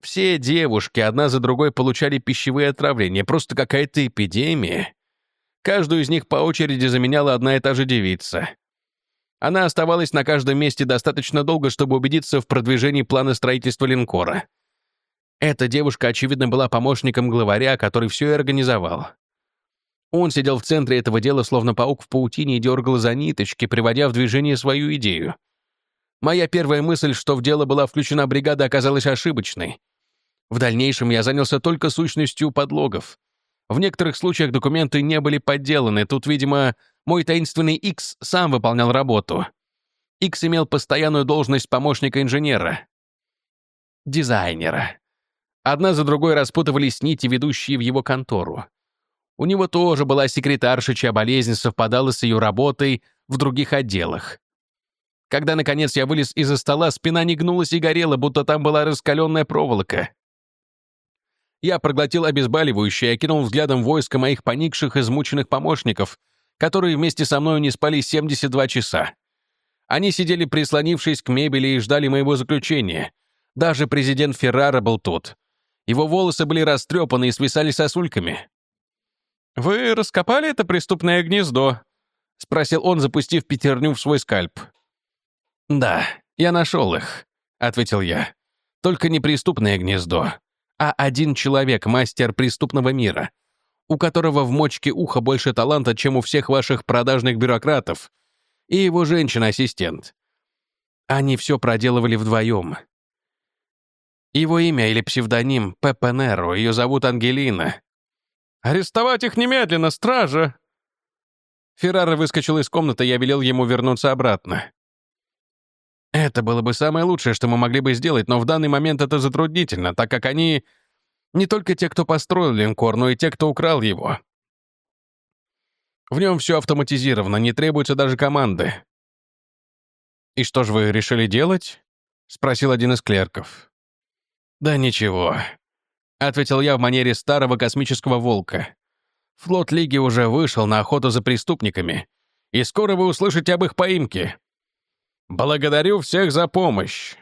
Все девушки одна за другой получали пищевые отравления, просто какая-то эпидемия. Каждую из них по очереди заменяла одна и та же девица. Она оставалась на каждом месте достаточно долго, чтобы убедиться в продвижении плана строительства линкора. Эта девушка, очевидно, была помощником главаря, который все и организовал. Он сидел в центре этого дела, словно паук в паутине, и дергал за ниточки, приводя в движение свою идею. Моя первая мысль, что в дело была включена бригада, оказалась ошибочной. В дальнейшем я занялся только сущностью подлогов. В некоторых случаях документы не были подделаны. Тут, видимо, мой таинственный X сам выполнял работу. X имел постоянную должность помощника инженера. Дизайнера. Одна за другой распутывались нити, ведущие в его контору. У него тоже была секретарша, чья болезнь совпадала с ее работой в других отделах. Когда, наконец, я вылез из-за стола, спина не гнулась и горела, будто там была раскаленная проволока. Я проглотил обезболивающее и окинул взглядом войска моих поникших, измученных помощников, которые вместе со мной не спали 72 часа. Они сидели прислонившись к мебели и ждали моего заключения. Даже президент Феррара был тут. Его волосы были растрепаны и свисали сосульками. «Вы раскопали это преступное гнездо?» — спросил он, запустив пятерню в свой скальп. «Да, я нашел их», — ответил я. «Только не преступное гнездо а один человек, мастер преступного мира, у которого в мочке уха больше таланта, чем у всех ваших продажных бюрократов, и его женщина-ассистент. Они все проделывали вдвоем. Его имя или псевдоним Пеппа Неро, ее зовут Ангелина. «Арестовать их немедленно, стража!» Феррара выскочил из комнаты, я велел ему вернуться обратно. Это было бы самое лучшее, что мы могли бы сделать, но в данный момент это затруднительно, так как они не только те, кто построил линкор, но и те, кто украл его. В нем все автоматизировано, не требуется даже команды. «И что же вы решили делать?» — спросил один из клерков. «Да ничего», — ответил я в манере старого космического волка. «Флот Лиги уже вышел на охоту за преступниками, и скоро вы услышите об их поимке. Благодарю всех за помощь.